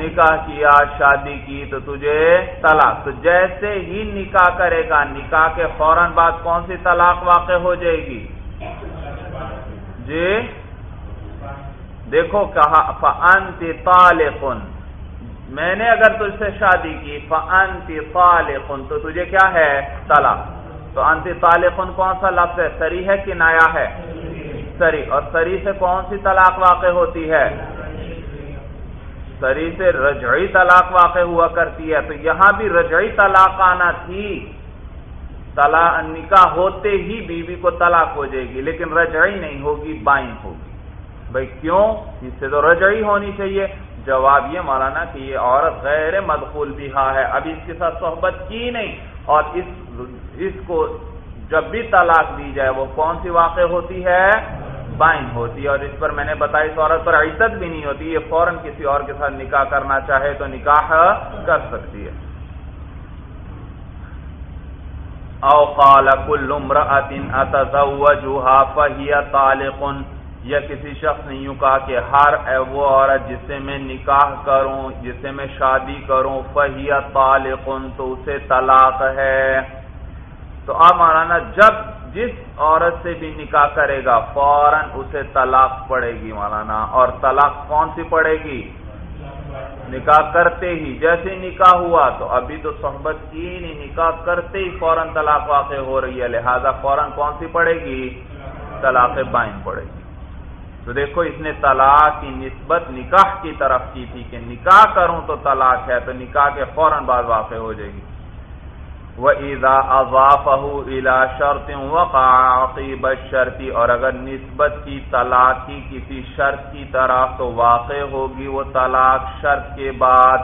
نکاح کیا، شادی کی، تو تجھے طلاق۔ تو جیسے ہی نکاح کرے گا، نکاح کے فوراً بعد کون سی طلاق واقع ہو جائے گی؟ جی؟ دیکھو، کہا فنت طالقن میں نے اگر تجھ سے شادی کی فنت طالقن تو تجھے کیا ہے؟ طلاق۔ تو انت طالقن کون سا لفظ ہے؟ سری ہے کہ نیا ہے؟ سری اور سری سے کون سی طلاق واقع ہوتی ہے؟ سری سے رجعی طلاق واقع ہوا کرتی ہے، تو یہاں بھی رجعی طلاق آنا تھی۔ نکاح ہوتے ہی بیوی بی کو طلاق ہو جائے گی، لیکن رجعی نہیں ہوگی بائن ہوگی۔ بھائی کیوں؟ اس سے تو رجعی ہونی چاہیے۔ جواب یہ مولانا کہ یہ عورت غیر مدخول بھی ہاں ہے۔ ابھی اس کے ساتھ صحبت کی نہیں۔ اور اس اس کو جب بھی طلاق دی جائے، وہ کون سی واقع ہوتی ہے؟ بائن ہوتی ہے اور اس پر میں نے بتایا اس عورت پر عزت بھی نہیں ہوتی، یہ فوراً کسی اور کے ساتھ نکاح کرنا چاہے تو نکاح کر سکتی ہے۔ او قال كل امراه اتزوجها فهي طالق۔ یا کسی شخص نے یوں کہا کہ ہر وہ عورت جس سے میں نکاح کروں، جس سے میں شادی کروں فہیا طالق تو اسے طلاق ہے۔ تو آپ مولانا، جب جس عورت سے بھی نکاح کرے گا، فوراً اسے طلاق پڑے گی مولانا۔ اور طلاق کون سی پڑے گی؟ نکاح کرتے ہی۔ جیسے نکاح ہوا تو ابھی تو صحبت کی نہیں، نکاح کرتے ہی فوراً طلاق واقع ہو رہی ہے۔ لہذا فوراً کون سی پڑے گی؟ طلاق بائن پڑے گی۔ تو دیکھو، اس نے طلاق کی نسبت نکاح کی طرف کی تھی کہ نکاح کروں تو طلاق ہے تو نکاح کے فوراً بعد واقع ہو جائے گی۔ وَإِذَا أَضَافَهُ إِلَى شَرْطٍ وَقَعَ عَقِيبَ الشَّرْطِ اور اگر نسبت کی طلاق کی کسی شرط کی طرف تو واقع ہوگی وہ طلاق شرط کے بعد۔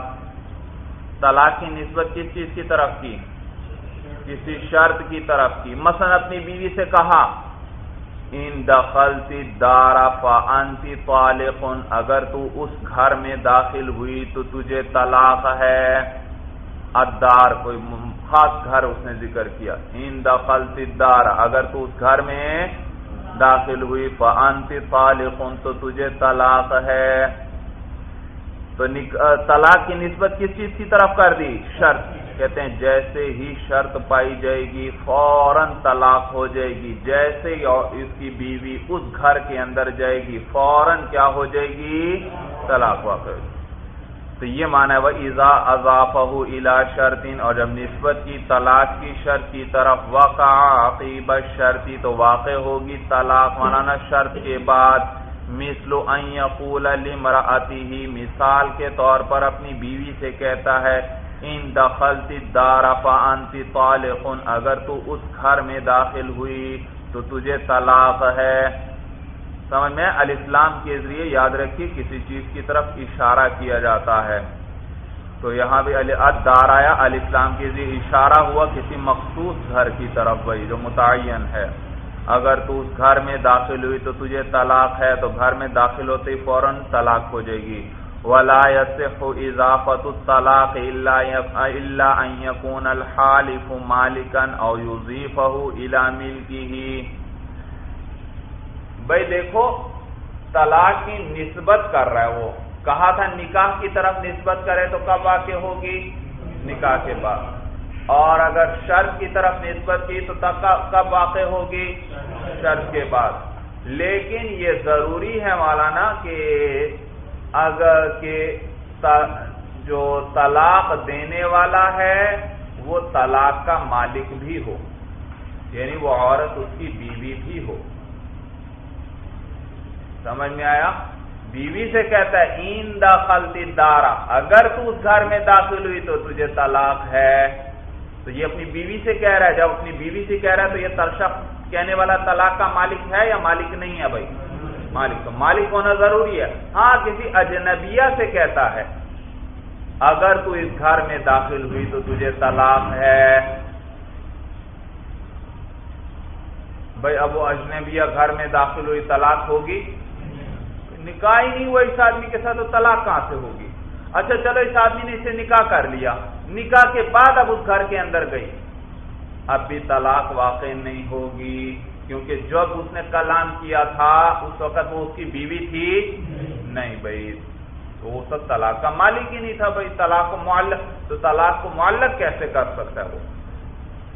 طلاق کی نسبت کس چیز کی طرف کی؟ کسی شرط کی طرف کی۔ مثلا اپنی بیوی سے کہا، ان دخلتی دارا فانتی طالق، اگر تو اس گھر میں داخل ہوئی تو تجھے طلاق ہے۔ ادار کوئی خاص گھر اس نے ذکر کیا۔ ان دخلتی دارا اگر تو اس گھر میں داخل ہوئی فانتی طالق، تو تجھے طلاق ہے۔ تو طلاق کی نسبت کس چیز کی طرف کر دی؟ شرط۔ کہتے ہیں جیسے ہی شرط پائی جائے گی، فوراً طلاق ہو جائے گی۔ جیسے اس کی بیوی اس گھر کے اندر جائے گی، فوراً کیا ہو جائے گی؟ طلاق واقع تو یہ مانا ہے وہ ایزا اضافہ الا شرطین اور جب نسبت کی طلاق کی شرط کی طرف وقع عقیب شرطی تو واقع ہوگی طلاق منانا شرط کے بعد. مثل ان یقول لمرأتی مثال کے طور پر اپنی بیوی سے کہتا ہے، ان دخلتی دار فانتی طالق، اگر تو اس گھر میں داخل ہوئی تو تجھے طلاق ہے. سمجھ میں الاسلام کے ذریعے یاد رکھیے، کسی چیز کی طرف اشارہ کیا جاتا ہے۔ تو یہاں بھی دار آیا، الاسلام کے ذریعے اشارہ ہوا، کسی مخصوص گھر کی طرف بھائی جو متعین ہے۔ اگر تو اس گھر میں داخل ہوئی تو تجھے طلاق ہے، تو گھر میں داخل ہوتے ہی فوراً طلاق ہو جائے گی۔ ولا يصح اضافه الطلاق الا الا ان يكون الحالف مالكا او يضيفه الى ملكه۔ بھائی دیکھو، طلاق کی نسبت کر رہا ہے وہ۔ کہا تھا نکاح کی طرف نسبت کرے تو کب واقع ہوگی؟ نکاح کے بعد۔ اور اگر شرط کی طرف نسبت کی تو کب واقع ہوگی؟ شرط کے بعد۔ لیکن یہ ضروری ہے مولانا کہ اگر کہ جو طلاق دینے والا ہے، وہ طلاق کا مالک بھی ہو۔ یعنی وہ عورت اس کی بیوی بھی ہو۔ سمجھ میں آیا؟ بیوی سے کہتا ہے، این داخلتی دارا، اگر تو اس گھر میں داخل ہوئی تو تجھے طلاق ہے۔ تو یہ اپنی بیوی سے کہہ رہا ہے۔ جب اپنی بیوی سے کہہ رہا ہے تو یہ ترشق کہنے والا طلاق کا مالک ہے یا مالک نہیں ہے بھائی؟ مالک۔ تو مالک ہونا ضروری ہے۔ ہاں کسی اجنبیہ سے کہتا ہے، اگر تو اس گھر میں داخل ہوئی تو تجھے طلاق ہے۔ بھائی، اب وہ اجنبیہ گھر میں داخل ہوئی طلاق ہوگی؟ نکاح ہی نہیں ہوا، اس آدمی کے ساتھ تو طلاق کہاں سے ہوگی؟ اچھا چلو، اس آدمی نے اسے نکاح کر لیا۔ نکاح کے بعد اب اس گھر کے اندر گئی۔ اب بھی طلاق واقع نہیں ہوگی، کیونکہ جب اس نے کلام کیا تھا، اس وقت وہ اس کی بیوی تھی۔ نہیں بھائی، تو وہ سب طلاق کا مالک ہی نہیں تھا بھائی۔ طلاق کو معلق، تو طلاق کو معلق کیسے کر سکتا ہے وہ؟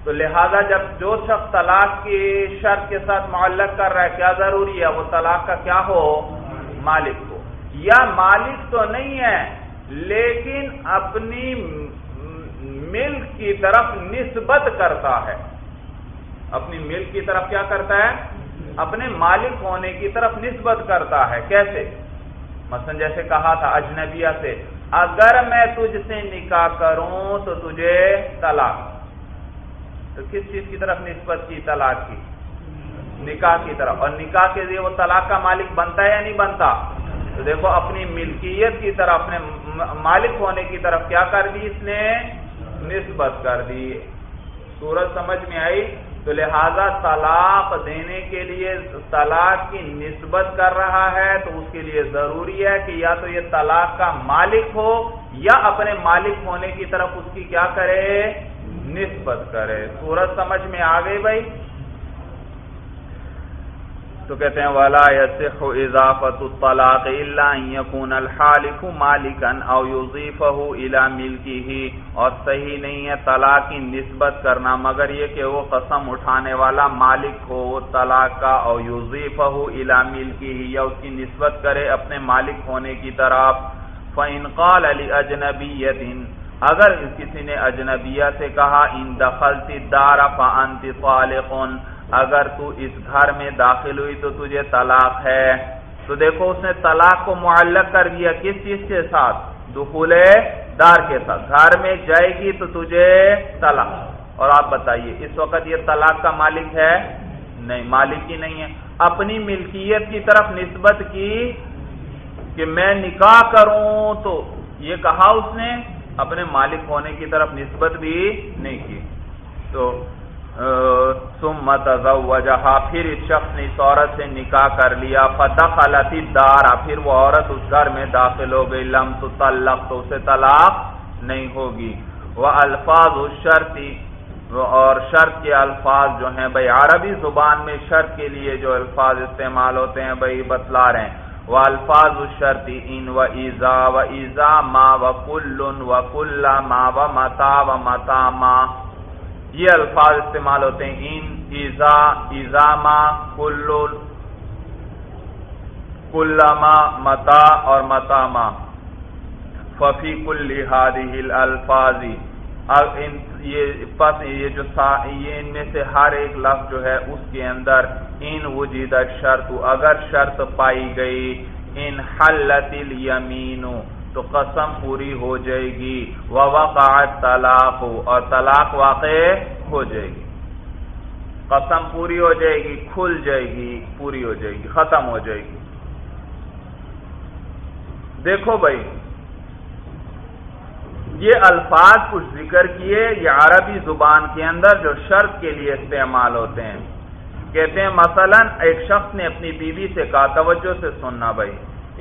تو لہذا جب جو شخص طلاق کی شرط کے ساتھ معلق کر رہا ہے، کیا ضروری ہے؟ وہ طلاق کا کیا ہو؟ مالک ہو۔ یا مالک تو نہیں ہے، لیکن اپنی ملک کی طرف نسبت کرتا ہے۔ اپنی ملک کی طرف کیا کرتا ہے؟ اپنے مالک ہونے کی طرف نسبت کرتا ہے۔ کیسے؟ مثلا جیسے کہا تھا اجنبیہ سے، اگر میں تجھ سے نکاح کروں تو تجھے طلاق۔ تو کس چیز کی طرف نسبت کی طلاق کی؟ نکاح کی طرف۔ اور نکاح کے لیے وہ طلاق کا مالک بنتا ہے یا نہیں بنتا؟ تو دیکھو، اپنی ملکیت کی طرف، اپنے مالک ہونے کی طرف کیا کر دی اس نے؟ نسبت کر دی۔ سورج سمجھ میں آئی؟ تو لہذا طلاق دینے کے لیے، طلاق کی نسبت کر رہا ہے تو اس کے لیے ضروری ہے کہ یا تو یہ طلاق کا مالک ہو یا اپنے مالک ہونے کی طرف اس کی کیا کرے؟ نسبت کرے۔ سورج سمجھ میں آ گئی بھائی؟ تو کہتے ہیں، ولا يصح اضافه الطلاق الا ان يكون الحالف مالكا او يضيفه الى ملكه اور صحیح نہیں ہے طلاق کی نسبت کرنا، مگر یہ کہ وہ قسم اٹھانے والا مالک ہو، وہ طلاق کا او يضيفه الى ملكه یا اس کی نسبت کرے اپنے مالک ہونے کی طرف۔ فان قال لاجنبيه اگر کسی نے اجنبیہ سے کہا ان دخلت الدار فانت طالق اگر تو اس گھر میں داخل ہوئی تو تجھے طلاق ہے۔ تو دیکھو، اس نے طلاق کو معلق کر دیا کس چیز کے ساتھ؟ دخول دار کے ساتھ۔ گھر میں جائے گی تو تجھے طلاق۔ اور آپ بتائیے، اس وقت یہ طلاق کا مالک ہے؟ نہیں، مالک ہی نہیں ہے۔ اپنی ملکیت کی طرف نسبت کی کہ میں نکاح کروں تو یہ کہا اس نے، اپنے مالک ہونے کی طرف نسبت بھی نہیں کی۔ تو تزوجہا پھر اس شخص نے اس عورت سے نکاح کر لیا، فدخلت الدار، پھر وہ عورت اس گھر میں داخل ہو گئی، لم تطلق تو اسے طلاق نہیں ہوگی۔ وہ الفاظ الشرطی اور شرط کے الفاظ جو ہیں، بھائی عربی زبان میں شرط کے لیے جو الفاظ استعمال ہوتے ہیں، بھائی بتلا رہے ہیں۔ وہ الفاظ الشرطی ان و ایزا و ایزا ما و کل و کل ما و متا و متا ما یہ الفاظ استعمال ہوتے ہیں ان، ایزا، ایزاما کل متا اور متاما۔ ففی کل لہادی الفاظی یہ جو یہ ان میں سے ہر ایک لفظ جو ہے اس کے اندر ان وجید شرط، اگر شرط پائی گئی، ان حلت الیمین تو قسم پوری ہو جائے گی۔ وقعت طلاق اور طلاق واقع ہو جائے گی۔ قسم پوری ہو جائے گی، کھل جائے گی، پوری ہو جائے گی، ختم ہو جائے گی۔ دیکھو بھائی، یہ الفاظ کچھ ذکر کیے، یہ عربی زبان کے اندر جو شرط کے لیے استعمال ہوتے ہیں۔ کہتے ہیں، مثلا ایک شخص نے اپنی بیوی سے کہا، توجہ سے سننا بھائی۔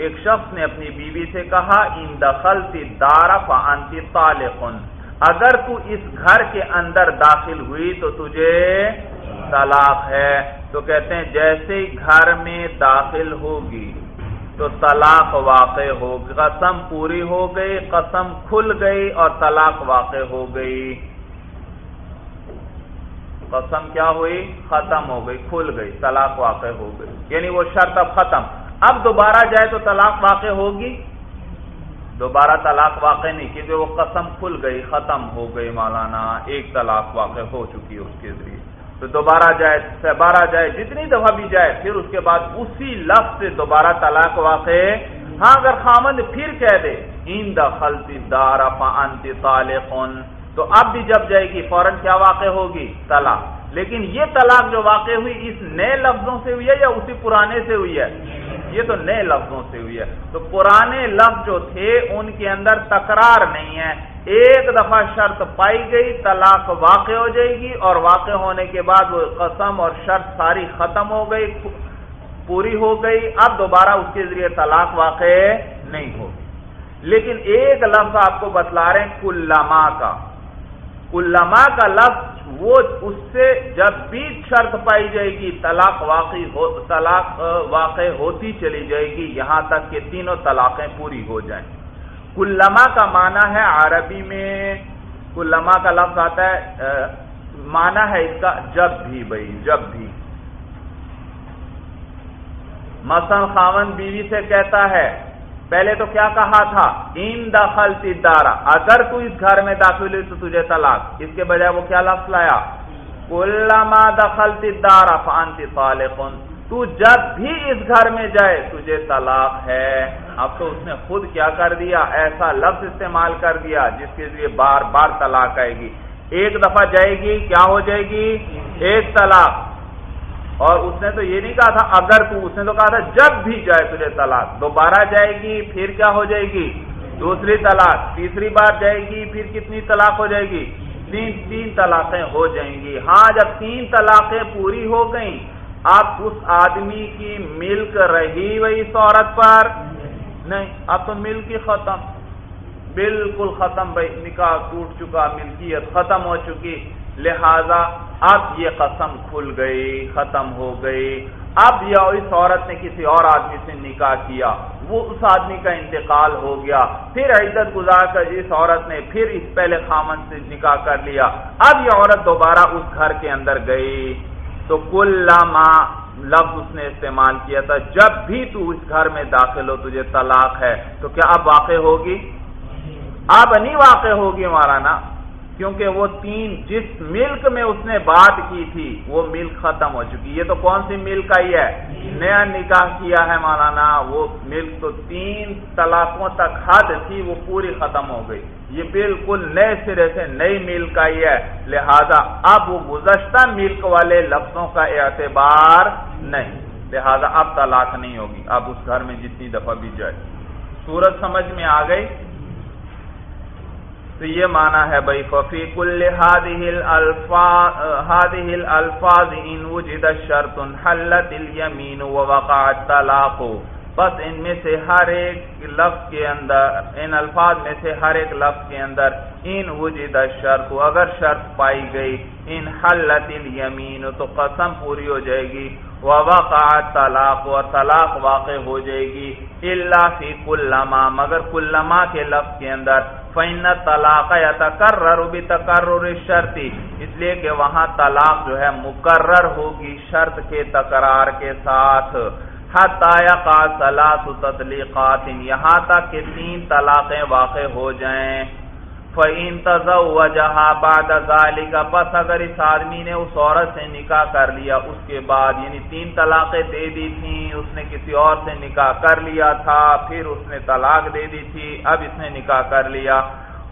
ایک شخص نے اپنی بیوی سے کہا، ان دخل تی دارا فانتی طالقن اگر تو اس گھر کے اندر داخل ہوئی تو تجھے طلاق ہے۔ تو کہتے ہیں، جیسے گھر میں داخل ہوگی تو طلاق واقع ہو قسم پوری ہو گئی، قسم کھل گئی اور طلاق واقع ہو گئی۔ قسم کیا ہوئی؟ ختم ہو گئی، کھل گئی، طلاق واقع ہو گئی۔ یعنی وہ شرط اب ختم۔ اب دوبارہ جائے تو طلاق واقع ہوگی؟ دوبارہ طلاق واقع نہیں، کیونکہ وہ قسم کھل گئی، ختم ہو گئی مولانا، ایک طلاق واقع ہو چکی ہے اس کے ذریعے۔ تو دوبارہ جائے بارہ جائے، جتنی دفعہ بھی جائے، پھر اس کے بعد اسی لفظ سے دوبارہ طلاق واقع ہاں اگر خامند پھر کہہ دے، ان دخلتی دار تو اب بھی جب جائے گی، فوراً کیا واقع ہوگی؟ طلاق۔ لیکن یہ طلاق جو واقع ہوئی، اس نئے لفظوں سے ہوئی ہے یا اسی پرانے سے ہوئی ہے؟ یہ تو نئے لفظوں سے ہوئی ہے۔ تو پرانے لفظ جو تھے، ان کے اندر تکرار نہیں ہے۔ ایک دفعہ شرط پائی گئی، طلاق واقع ہو جائے گی اور واقع ہونے کے بعد وہ قسم اور شرط ساری ختم ہو گئی، پوری ہو گئی۔ اب دوبارہ اس کے ذریعے طلاق واقع نہیں ہوگی۔ لیکن ایک لفظ آپ کو بتلا رہے ہیں کلما کا۔ کلما کا لفظ وہ اس سے جب بھی شرط پائی جائے گی، طلاق واقعی ہو، طلاق واقع ہوتی چلی جائے گی، یہاں تک کہ تینوں طلاقیں پوری ہو جائیں۔ کلما کا معنی ہے عربی میں کلما کا لفظ آتا ہے معنی ہے اس کا جب بھی بھائی، جب بھی۔ مثلا خاون بیوی سے کہتا ہے پہلے تو کیا کہا تھا؟ ان دخل تدارا اگر تو اس گھر میں داخل ہوئی تو تجھے طلاق۔ اس کے بجائے وہ کیا لفظ لایا؟ کلما دخل تدارا فانتی طالقن تو جب بھی اس گھر میں جائے تجھے طلاق ہے۔ اب تو اس نے خود کیا کر دیا؟ ایسا لفظ استعمال کر دیا جس کے لیے بار بار طلاق آئے گی۔ ایک دفعہ جائے گی، کیا ہو جائے گی؟ ایک طلاق۔ اور اس نے تو یہ نہیں کہا تھا، اگر تو، اس نے تو کہا تھا، جب بھی جائے تجھے طلاق، دوبارہ جائے گی، پھر کیا ہو جائے گی؟ دوسری طلاق، تیسری بار جائے گی، پھر کتنی طلاق ہو جائے گی؟ تین تین طلاقیں ہو جائیں گی۔ ہاں جب تین طلاقیں پوری ہو گئیں، اب اس آدمی کی ملک رہی وہی اس عورت پر؟ نہیں، اب تو ملک ہی ختم۔ بالکل ختم بھائی، نکاح ٹوٹ چکا، ملکیت ختم ہو چکی۔ لہذا اب یہ قسم کھل گئی، ختم ہو گئی۔ اب یہ اس عورت نے کسی اور آدمی سے نکاح کیا، وہ اس آدمی کا انتقال ہو گیا۔ پھر عزت گزار کر اس عورت نے پھر اس پہلے خامن سے نکاح کر لیا۔ اب یہ عورت دوبارہ اس گھر کے اندر گئی۔ تو کل لفظ اس نے استعمال کیا تھا، جب بھی تو اس گھر میں داخل ہو، تجھے طلاق ہے۔ تو کیا اب واقع ہوگی؟ اب نہیں واقع ہوگی ہمارا نا کیونکہ وہ تین جس ملک میں اس نے بات کی تھی، وہ ملک ختم ہو چکی۔ یہ تو کون سی ملک آئی ہے؟ نیا نکاح کیا ہے مولانا؟ وہ ملک تو تین طلاقوں تک حد تھی، وہ پوری ختم ہو گئی۔ یہ بالکل نئے سرے سے نئی ملک آئی ہے۔ لہذا اب وہ گزشتہ ملک والے لفظوں کا اعتبار نہیں۔ لہذا اب طلاق نہیں ہوگی۔ اب اس گھر میں جتنی دفعہ بھی جائے۔ سورج سمجھ میں آ گئی؟ تو یہ مانا ہے بھائی، ففی کل الفاظ ان وجد شرط حلت الیمین ووقعت طلاق بس ان میں سے ہر ایک لفظ کے اندر، ان الفاظ میں سے ہر ایک لفظ کے اندر ان وجد شرط اگر شرط پائی گئی، ان حلت الیمین تو قسم پوری ہو جائے گی۔ ووقعت طلاق اور طلاق واقع ہو جائے گی اللہ فی کلما مگر کلما کے لفظ کے اندر فین طلاق یا تقرر بھی تقرر شرطی اس لیے کہ وہاں طلاق جو ہے مقرر ہوگی شرط کے تکرار کے ساتھ۔ کا سلاس تطلیقات، یہاں تک کہ تین طلاقیں واقع ہو جائیں۔ فعین تضا بعد ذالک بس اگر اس آدمی نے اس عورت سے نکاح کر لیا، اس کے بعد یعنی تین طلاقیں دے دی تھیں، اس نے کسی اور سے نکاح کر لیا تھا، پھر اس نے طلاق دے دی تھی، اب اس نے نکاح کر لیا۔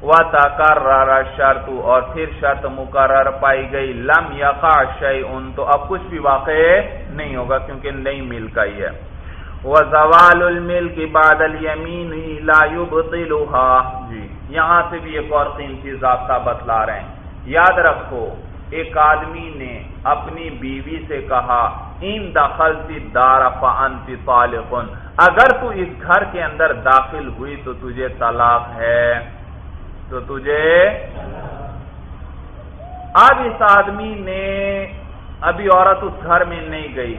وہ تقرر شرط اور پھر شرط مقرر پائی گئی۔ لم یقع شیئن تو اب کچھ بھی واقع نہیں ہوگا، کیونکہ نئی مل کا ہی ہے۔ وہ زوال المل کی بادل یمین لا يبطلها۔ جی۔ یہاں سے بھی ایک اور قیمتی ضابطہ بتلا رہے ہیں۔ یاد رکھو، ایک آدمی نے اپنی بیوی سے کہا، ان دخل سی دار فانتی طالق۔ اگر تو اس گھر کے اندر داخل ہوئی تو تجھے طلاق ہے۔ تو تجھے اب اس آدمی نے ابھی عورت اس گھر میں نہیں گئی۔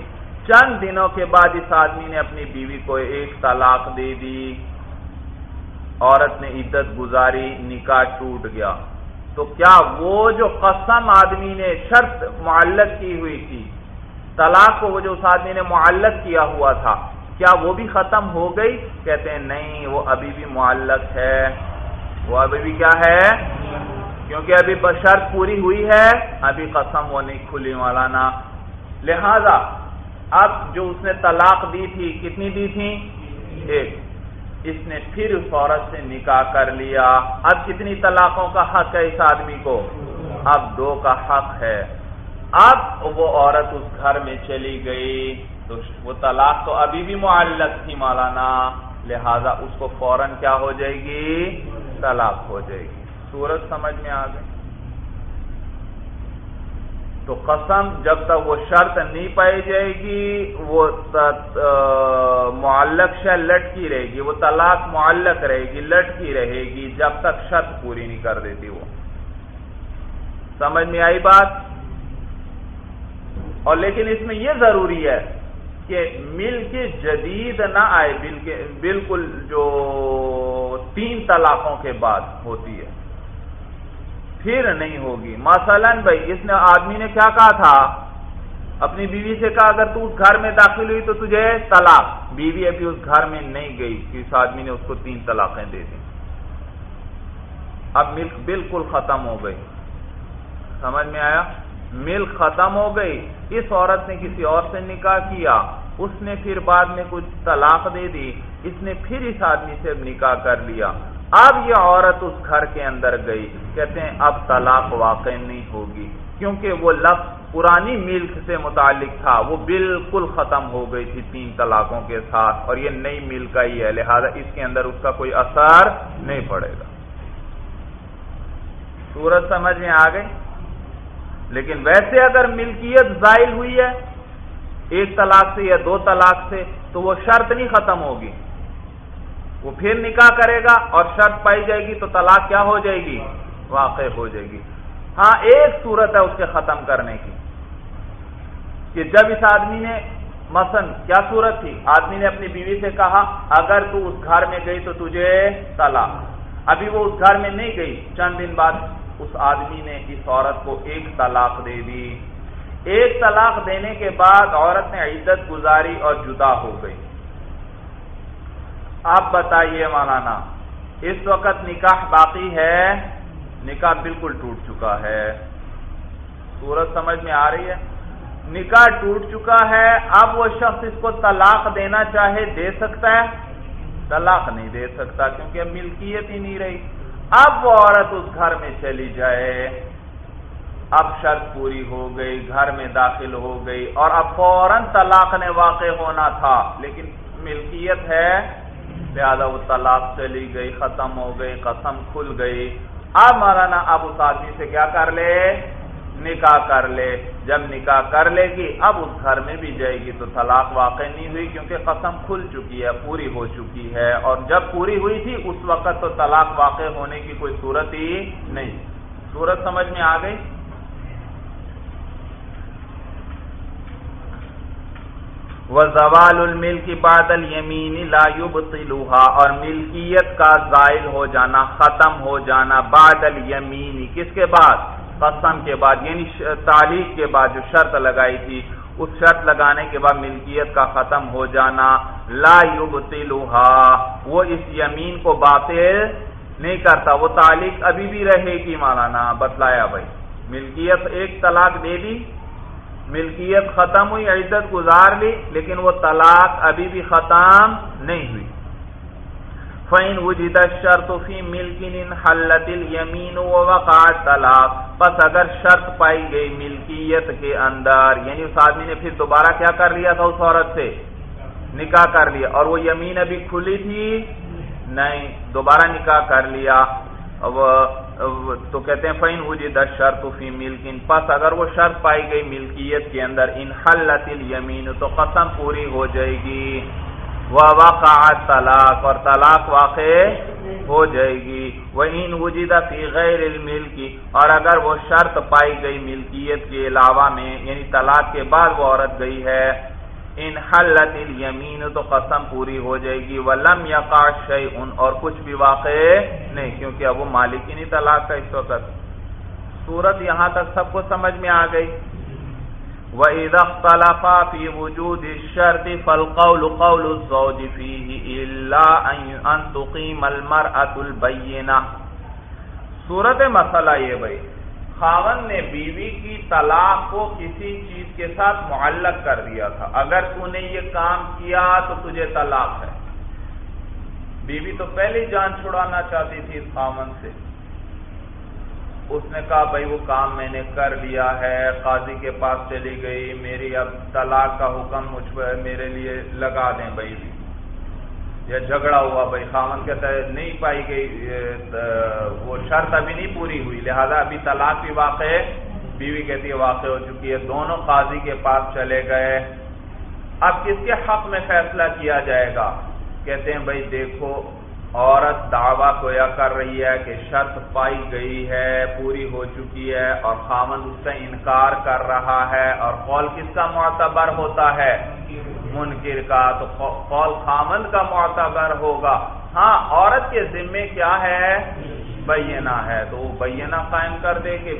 چند دنوں کے بعد اس آدمی نے اپنی بیوی کو ایک طلاق دے دی۔ عورت نے عدت گزاری، نکاح ٹوٹ گیا۔ تو کیا وہ جو قسم آدمی نے شرط معلق کی ہوئی تھی، طلاق کو وہ جو اس آدمی نے معلق کیا ہوا تھا، کیا وہ بھی ختم ہو گئی؟ کہتے ہیں نہیں، وہ ابھی بھی معلق ہے۔ وہ ابھی بھی کیا ہے؟ کیونکہ ابھی شرط پوری ہوئی ہے، ابھی قسم وہ نہیں کھلی مولانا۔ لہذا، اب جو اس نے طلاق دی تھی، کتنی دی تھی؟ ایک۔ اس نے پھر اس عورت سے نکاح کر لیا۔ اب کتنی طلاقوں کا حق ہے اس آدمی کو؟ اب دو کا حق ہے۔ اب وہ عورت اس گھر میں چلی گئی۔ تو وہ طلاق تو ابھی بھی معلق تھی مولانا۔ لہذا اس کو فوراً کیا ہو جائے گی؟ طلاق ہو جائے گی۔ سورج سمجھ میں آ گئی تو قسم جب تک وہ شرط نہیں پائی جائے گی، وہ معلق شہ لٹکی رہے گی، وہ طلاق معلق رہے گی، لٹکی رہے گی، جب تک شرط پوری نہیں کر دیتی وہ۔ سمجھ میں آئی بات؟ اور لیکن اس میں یہ ضروری ہے کہ مل کے جدید نہ آئے بالکل جو تین طلاقوں کے بعد ہوتی ہے۔ پھر نہیں ہوگی۔ مثلا بھائی، اس نے آدمی نے کیا کہا تھا؟ اپنی بیوی سے کہا، اگر تو اس گھر میں داخل ہوئی تو تجھے طلاق۔ بیوی ابھی اس گھر میں نہیں گئی، اس آدمی نے اس کو تین طلاقیں دے دی اب ملک بالکل ختم ہو گئی۔ سمجھ میں آیا؟ ملک ختم ہو گئی۔ اس عورت نے کسی اور سے نکاح کیا۔ اس نے پھر بعد میں کچھ طلاق دے دی۔ اس نے پھر اس آدمی سے نکاح کر لیا۔ اب یہ عورت اس گھر کے اندر گئی۔ کہتے ہیں، اب طلاق واقع نہیں ہوگی۔ کیونکہ وہ لفظ پرانی ملک سے متعلق تھا۔ وہ بالکل ختم ہو گئی تھی تین طلاقوں کے ساتھ۔ اور یہ نئی ملک ہی ہے، لہذا اس کے اندر اس کا کوئی اثر نہیں پڑے گا۔ سورج سمجھ میں آ گئی؟ لیکن ویسے اگر ملکیت زائل ہوئی ہے، ایک طلاق سے یا دو طلاق سے، تو وہ شرط نہیں ختم ہوگی۔ وہ پھر نکاح کرے گا اور شرط پائی جائے گی تو طلاق کیا ہو جائے گی؟ واقع ہو جائے گی۔ ہاں ایک صورت ہے اس کے ختم کرنے کی کہ جب اس آدمی نے مثلا کیا صورت تھی؟ آدمی نے اپنی بیوی سے کہا، اگر تو اس گھر میں گئی تو تجھے طلاق۔ ابھی وہ اس گھر میں نہیں گئی۔ چند دن بعد اس آدمی نے اس عورت کو ایک طلاق دے دی۔ ایک طلاق دینے کے بعد عورت نے عزت گزاری اور جدا ہو گئی۔ آپ بتائیے مولانا، اس وقت نکاح باقی ہے؟ نکاح بالکل ٹوٹ چکا ہے۔ صورت سمجھ میں آ رہی ہے؟ نکاح ٹوٹ چکا ہے۔ اب وہ شخص اس کو طلاق دینا چاہے، دے سکتا ہے؟ طلاق نہیں دے سکتا، کیونکہ اب ملکیت ہی نہیں رہی۔ اب وہ عورت اس گھر میں چلی جائے۔ اب شرط پوری ہو گئی، گھر میں داخل ہو گئی اور اب فوراً طلاق نے واقع ہونا تھا، لیکن ملکیت ہے۔ لہذا وہ طلاق چلی گئی، ختم ہو گئی، قسم کھل گئی۔ اب مولانا اب اس آدمی جی سے کیا کر لے؟ نکاح کر لے۔ جب نکاح کر لے گی، اب اس گھر میں بھی جائے گی تو طلاق واقع نہیں ہوئی کیونکہ قسم کھل چکی ہے، پوری ہو چکی ہے۔ اور جب پوری ہوئی تھی، اس وقت تو طلاق واقع ہونے کی کوئی صورت ہی نہیں۔ صورت سمجھ میں آ گئی؟ وہ زوال المل کی بادل یمین لا اور ملکیت کا زائل ہو جانا، ختم ہو جانا بادل یمینی کس کے بعد؟ قسم کے بعد یعنی تعلیق کے بعد جو شرط لگائی تھی۔ اس شرط لگانے کے بعد ملکیت کا ختم ہو جانا۔ لا یبطلوها وہ اس یمین کو باطل نہیں کرتا، وہ تعلیق ابھی بھی رہے گی مولانا، بتلایا بھائی۔ ملکیت ایک طلاق دے دی ملکیت ختم ہوئی عزت گزار لی، لیکن وہ طلاق ابھی بھی ختم نہیں ہوئی۔ فَإِن وُجِدَ الشَّرْطُ فِي مِلْكٍ حَلَّتِ الْيَمِينُ وَوَقَعَ طلاق پس اگر شرط پائی گئی ملکیت کے اندر یعنی اس آدمی نے پھر دوبارہ کیا کر لیا تھا اس عورت سے؟ نکاح کر لیا۔ اور وہ یمین ابھی کھلی تھی؟ نہیں، دوبارہ نکاح کر لیا۔ تو کہتے ہیں، فَإِن وُجِدَ الشَّرْطُ فِي مِلْكٍ۔ پس اگر وہ شرط پائی گئی ملکیت کے اندر، ان حلت الیمین تو قسم پوری ہو جائے گی۔ وقعت طلاق اور طلاق واقع ہو جائے گی۔ وہ ان وجیدہ فی غیر المل کی اور اگر وہ شرط پائی گئی ملکیت کے علاوہ میں یعنی طلاق کے بعد وہ عورت گئی ہے ان حلت الیمین تو قسم پوری ہو جائے گی، ولم یقع شیئن، اور کچھ بھی واقع نہیں، کیونکہ اب وہ مالک ہی نہیں طلاق کا اس وقت۔ صورت یہاں تک سب کو سمجھ میں آ گئی۔ وَإِذَا اخْتَلَفَا فِي وُجُودِ الشَّرْطِ فَالْقَوْلُ قَوْلُ الزَّوْجِ فِيهِ إِلَّا أَن تُقِيمَ الْمَرْأَةُ الْبَيِّنَةِ۔ صورت مسئلہ یہ بھئی خاون نے بیوی کی طلاق کو کسی چیز کے ساتھ معلق کر دیا تھا۔ اگر تو نے یہ کام کیا تو تجھے طلاق ہے۔ بیوی تو پہلی جان چھڑانا چاہتی تھی اس خاون سے۔ اس نے کہا، بھائی، وہ کام میں نے کر لیا ہے۔ قاضی کے پاس چلی گئی۔ میری اب طلاق کا حکم مجھ پر، میرے لیے لگا دیں بھائی جی۔ یا جھگڑا ہوا بھائی خامن کہتا ہے نہیں پائی گئی وہ شرط ابھی نہیں پوری ہوئی۔ لہذا ابھی طلاق بھی واقع ہے، بیوی کہتی ہے واقع ہو چکی ہے، دونوں قاضی کے پاس چلے گئے۔ اب کس کے حق میں فیصلہ کیا جائے گا؟ کہتے ہیں بھائی، دیکھو، عورت دعویٰ کویا کر رہی ہے کہ شرط پائی گئی ہے، پوری ہو چکی ہے اور خامن اس سے انکار کر رہا ہے۔ اور قول کس کا معتبر ہوتا ہے؟ منکر کا تو قول خامن کا معتبر ہوگا۔ ہاں عورت کے ذمے کیا ہے؟ بینہ ہے۔ تو وہ بینہ قائم کر دے کہ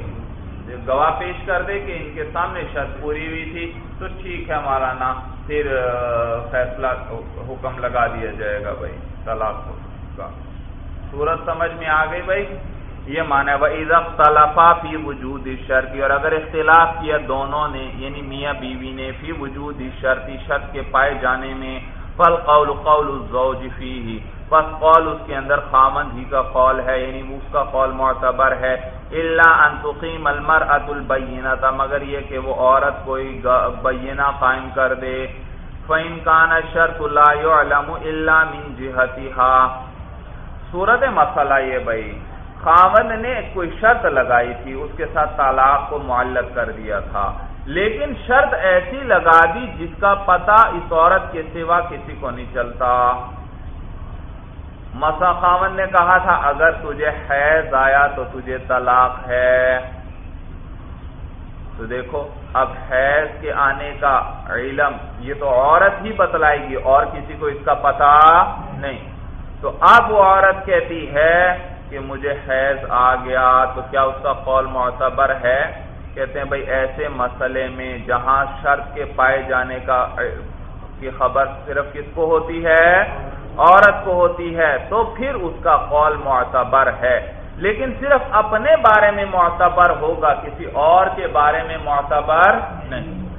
گواہ پیش کر دے کہ ان کے سامنے شرط پوری ہوئی تھی۔ تو ٹھیک ہے ہمارا نا پھر فیصلہ حکم لگا دیا جائے گا بھائی، طلاق کا۔ صورت سمجھ میں آ گئی بھائی؟ یہ مانا فی وجود شرطی اور اگر اختلاف کیا دونوں نے یعنی میاں بیوی نے، فی وجود شرطی شرط کے پائے جانے میں فل قول قول الزوج فی پس قول اس کے اندر خامن ہی کا قول ہے یعنی اس کا قول معتبر ہے اللہ ان تقیم المرأة البینہ تھا مگر یہ کہ وہ عورت کوئی بینہ قائم کر دے۔ فَإِن كَانَ الشَّرْطُ لَا يُعْلَمُ إِلَّا مِن جِهَتِهَا۔ صورت مسئلہ یہ بھائی خاون نے کوئی شرط لگائی تھی، اس کے ساتھ طلاق کو معلق کر دیا تھا۔ لیکن شرط ایسی لگا دی جس کا پتہ اس عورت کے سوا کسی کو نہیں چلتا۔ مسا خاون نے کہا تھا، اگر تجھے حیض آیا تو تجھے طلاق ہے۔ تو دیکھو، اب حیض کے آنے کا علم یہ تو عورت ہی بتلائے گی، اور کسی کو اس کا پتہ نہیں۔ تو اب وہ عورت کہتی ہے کہ مجھے حیض آ گیا تو کیا اس کا قول معتبر ہے؟ کہتے ہیں بھائی ایسے مسئلے میں جہاں شرط کے پائے جانے کا کی خبر صرف کس کو ہوتی ہے؟ عورت کو ہوتی ہے، تو پھر اس کا قول معتبر ہے۔ لیکن صرف اپنے بارے میں معتبر ہوگا، کسی اور کے بارے میں معتبر نہیں۔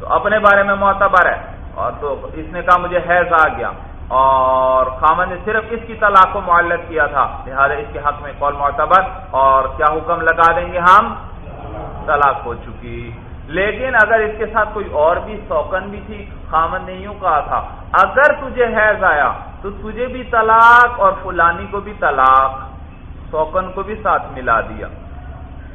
تو اپنے بارے میں معتبر ہے۔ اور تو اس نے کہا مجھے حیض آ گیا۔ اور خامن نے صرف اس کی طلاق کو معلت کیا تھا۔ لہٰذا اس کے حق میں قول معتبر اور کیا حکم لگا دیں گے ہم؟ طلاق ہو چکی۔ لیکن اگر اس کے ساتھ کوئی اور بھی سوکن بھی تھی، خامن نے یوں کہا تھا، اگر تجھے حیض آیا تو تجھے بھی طلاق اور فلانی کو بھی طلاق، سوکن کو بھی ساتھ ملا دیا۔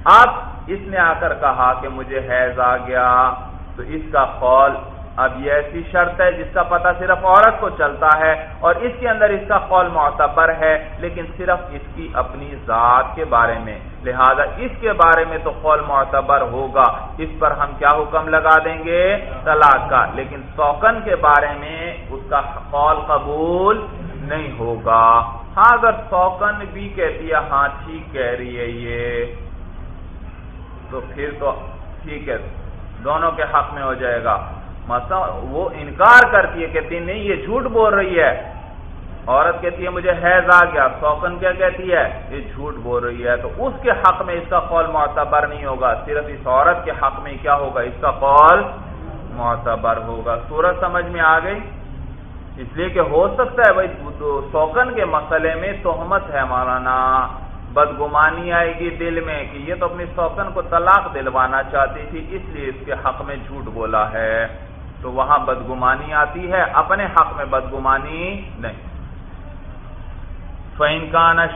اب اس نے آ کر کہا کہ مجھے حیض آ گیا، تو اس کا قول اب یہ ایسی شرط ہے جس کا پتہ صرف عورت کو چلتا ہے اور اس کے اندر اس کا قول معتبر ہے، لیکن صرف اس کی اپنی ذات کے بارے میں۔ لہذا اس کے بارے میں تو قول معتبر ہوگا۔ اس پر ہم کیا حکم لگا دیں گے؟ طلاق کا۔ لیکن سوکن کے بارے میں اس کا قول قبول نہیں ہوگا۔ ہاں اگر سوکن بھی کہتی ہے ہاں ٹھیک کہہ رہی ہے یہ، تو پھر تو ٹھیک ہے، دونوں کے حق میں ہو جائے گا۔ مثلا وہ انکار کرتی ہے، کہتی نہیں، یہ جھوٹ بول رہی ہے۔ عورت کہتی ہے، مجھے حیض آ گیا۔ سوکن کیا کہتی ہے؟ یہ جھوٹ بول رہی ہے۔ تو اس کے حق میں اس کا قول معتبر نہیں ہوگا۔ صرف اس عورت کے حق میں کیا ہوگا؟ اس کا قول معتبر ہوگا۔ سورج سمجھ میں آ گئی؟ اس لیے کہ ہو سکتا ہے بھائی سوکن کے مسئلے میں تہمت ہے مولانا۔ بدگمانی آئے گی دل میں کہ یہ تو اپنی سوکن کو طلاق دلوانا چاہتی تھی، اس لیے اس کے حق میں جھوٹ بولا ہے۔ تو وہاں بدگمانی آتی ہے، اپنے حق میں بدگمانی نہیں۔ فَإِن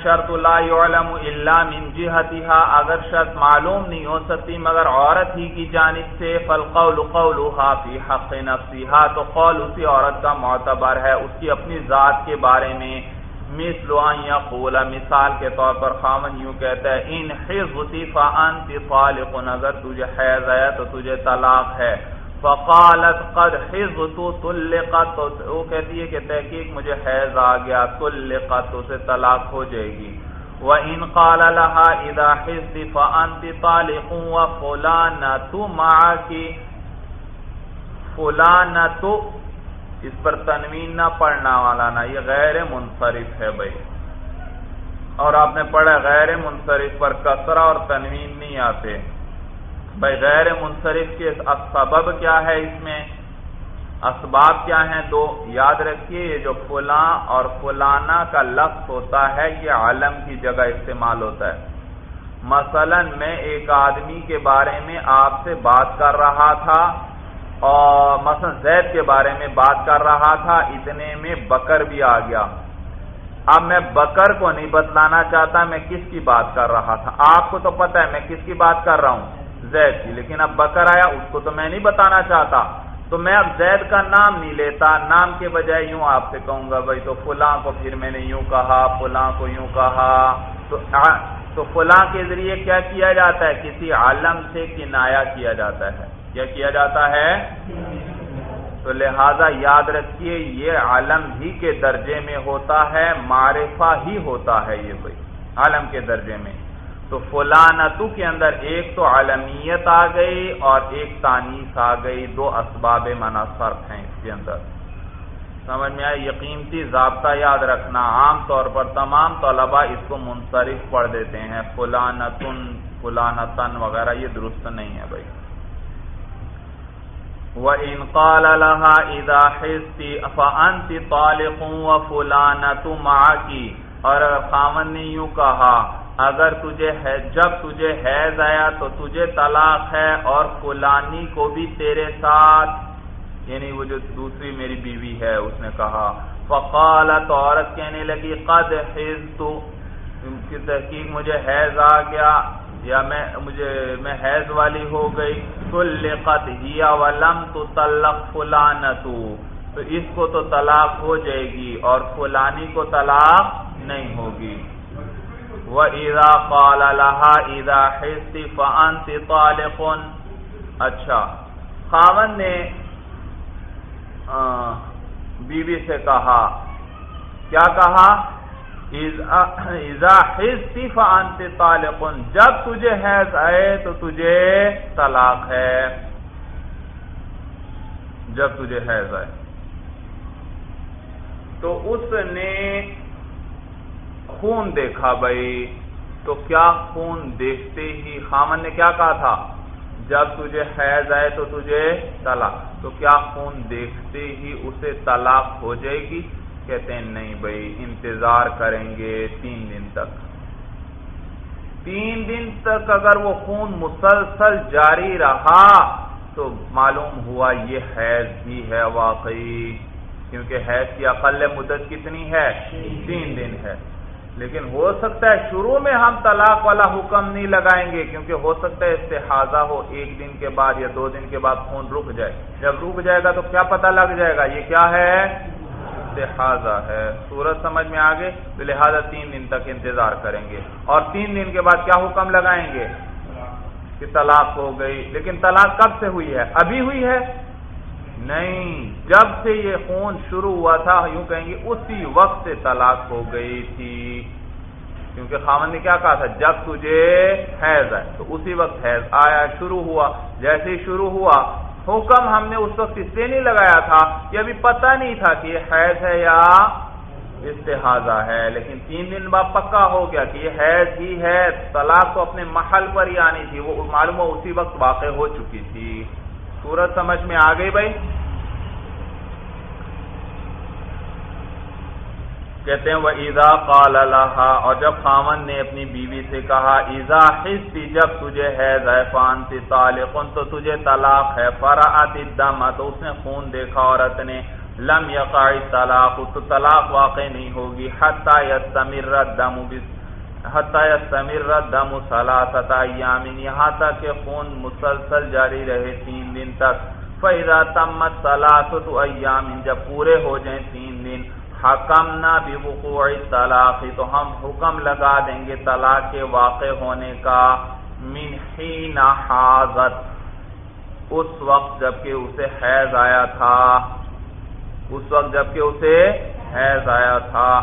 شرط اللہ اللہ منجی اگر شرط معلوم نہیں ہو سکتی مگر عورت ہی کی جانب سے، فَالْقَوْلُ قَوْلُهَا فِي حَقِّ نَفْسِهَا، تو قول اسی عورت کا معتبر ہے۔ اس کی اپنی ذات کے بارے میں مثل ان یقول، مثال کے طور پر خامن یوں کہتا ہے، ان حِضُتِ فَأَنْتِ طَالِقٌ، اگر تجھے حیض آیا تو تجھے طلاق ہے۔ فقالت قد حزت طلقت وہ کہتی ہے کہ تحقیق مجھے حیض آ گیا، طلقت، اسے طلاق ہو جائے گی۔ وَإِن قَالَ لَهَا إِذَا حِزْتِ فَأَنْتِ طَالِقٌ وَفُلَانَتُ مَعَكِ فُلَانَتُ اس پر تنوین نہ پڑھنا والا نا یہ غیر منصرف ہے بھائی۔ اور آپ نے پڑھا غیر منصرف پر کسرہ اور تنوین نہیں آتے۔ بھائی غیر منصرف کے سبب کیا ہے اس میں؟ اسباب کیا ہیں؟ دو، یاد رکھیے یہ جو فلاں اور فلانا کا لفظ ہوتا ہے، یہ عالم کی جگہ استعمال ہوتا ہے۔ مثلا میں ایک آدمی کے بارے میں آپ سے بات کر رہا تھا اور مثلا زید کے بارے میں بات کر رہا تھا، اتنے میں بکر بھی آ گیا۔ اب میں بکر کو نہیں بتلانا چاہتا، میں کس کی بات کر رہا تھا؟ آپ کو تو پتا ہے میں کس کی بات کر رہا ہوں۔ زید کی۔ لیکن اب بکر آیا، اس کو تو میں نہیں بتانا چاہتا۔ تو میں اب زید کا نام نہیں لیتا، نام کے بجائے یوں آپ سے کہوں گا، بھائی تو فلاں کو پھر میں نے یوں کہا، فلاں کو یوں کہا۔ تو تو فلاں کے ذریعے کیا کیا جاتا ہے؟ کسی عالم سے کنایا کیا جاتا ہے۔ کیا کیا جاتا ہے؟ تو لہذا یاد رکھیے، یہ عالم ہی کے درجے میں ہوتا ہے، معرفہ ہی ہوتا ہے یہ بھائی، عالم کے درجے میں۔ تو فلانتو کے اندر ایک تو عالمیت آ گئی اور ایک تانیس آ گئی، دو اسباب منصرف ہیں اس کے اندر۔ سمجھ میں آئے یقینتی ضابطہ یاد رکھنا۔ عام طور پر تمام طلباء اس کو منصرف پڑھ دیتے ہیں۔ فلانتن فلانتن وغیرہ، یہ درست نہیں ہے بھائی۔ وَإِن قَالَ لَهَا إِذَا حِسْتِ فَأَنْتِ طَالِقٌ وَفُلَانَةُ مَعَكِ۔ اور خامن نے یوں کہا اگر تجھے جب تجھے حیض آیا تو تجھے طلاق ہے اور فلانی کو بھی تیرے ساتھ۔ یعنی وہ جو دوسری میری بیوی ہے، اس نے کہا، فقالت عورت کہنے لگی، قد حیض تو کی تحقیق مجھے حیض آ گیا؟ یا میں مجھے میں حیض والی ہو گئی۔ تلقت ہیا ولم تو تلق فلانتو تو اس کو تو طلاق ہو جائے گی اور فلانی کو طلاق نہیں ہوگی۔ وَإِذَا قَالَ لَهَا إِذَا حِسْتِ فَأَنْتِ طَالِقٌ اچھا خاون نے بی بی سے کہا، کیا کہا؟ اذا حستی فانت طالق، جب تجھے حیض آئے تو تجھے طلاق ہے۔ جب تجھے حیض آئے۔ تو اس نے خون دیکھا بھائی۔ تو کیا خون دیکھتے ہی خامن نے کیا کہا تھا؟ جب تجھے حیض آئے تو تجھے طلاق۔ تو کیا خون دیکھتے ہی اسے طلاق ہو جائے گی؟ کہتے ہیں، نہیں بھائی، انتظار کریں گے تین دن تک۔ تین دن تک اگر وہ خون مسلسل جاری رہا تو معلوم ہوا یہ حیض بھی ہے واقعی۔ کیونکہ حیض کی اقل مدت کتنی ہے؟ تین دن ہے۔ لیکن ہو سکتا ہے شروع میں ہم طلاق والا حکم نہیں لگائیں گے، کیونکہ ہو سکتا ہے استحاظہ ہو، ایک دن کے بعد یا دو دن کے بعد خون رک جائے۔ جب رک جائے گا تو کیا پتہ لگ جائے گا، یہ کیا ہے؟ استحاظہ ہے۔ سورج سمجھ میں آگے، تو لہذا تین دن تک انتظار کریں گے۔ اور تین دن کے بعد کیا حکم لگائیں گے؟ کہ طلاق ہو گئی۔ لیکن طلاق کب سے ہوئی ہے؟ ابھی ہوئی ہے۔ نہیں، جب سے یہ خون شروع ہوا تھا، یوں کہیں گے اسی وقت سے طلاق ہو گئی تھی۔ کیونکہ خامن نے کیا کہا تھا؟ جب تجھے حیض آئے۔ تو اسی وقت حیض آیا، شروع ہوا۔ جیسے ہی شروع ہوا، حکم ہم نے اس وقت اس لیے نہیں لگایا تھا کہ ابھی پتہ نہیں تھا کہ یہ حیض ہے یا استحاضہ ہے۔ لیکن تین دن بعد پکا ہو گیا کہ یہ حیض ہی ہے۔ طلاق تو اپنے محل پر ہی آنی تھی، وہ معلوم اسی وقت واقع ہو چکی تھی۔ سورت سمجھ میں آ گئی بھائی۔ کہتے ہیں وہ ایزا قال اللہ اور جب خامن نے اپنی بیوی سے کہا ایزا حصی جب تجھے ہے زیفان تی طالقن، تو تجھے طلاق ہے۔ فرعت الدم، تو اس نے خون دیکھا عورت نے لم یقع طلاق تو طلاق واقع نہیں ہوگی۔ حتی یستمر الدم حتی یستمر الدم ثلاثه ایام یہاں تک کہ خون مسلسل جاری رہے تین دن تک۔ فاذا تمت ثلاثه ایام جب پورے ہو جائیں تین دن حکم نہ بھی وقوع طلاق تو ہم حکم لگا دیں گے طلاق کے واقع ہونے کا۔ من حین حاضت، اس وقت جبکہ اسے حیض آیا تھا۔ اس وقت جبکہ اسے حیض آیا تھا۔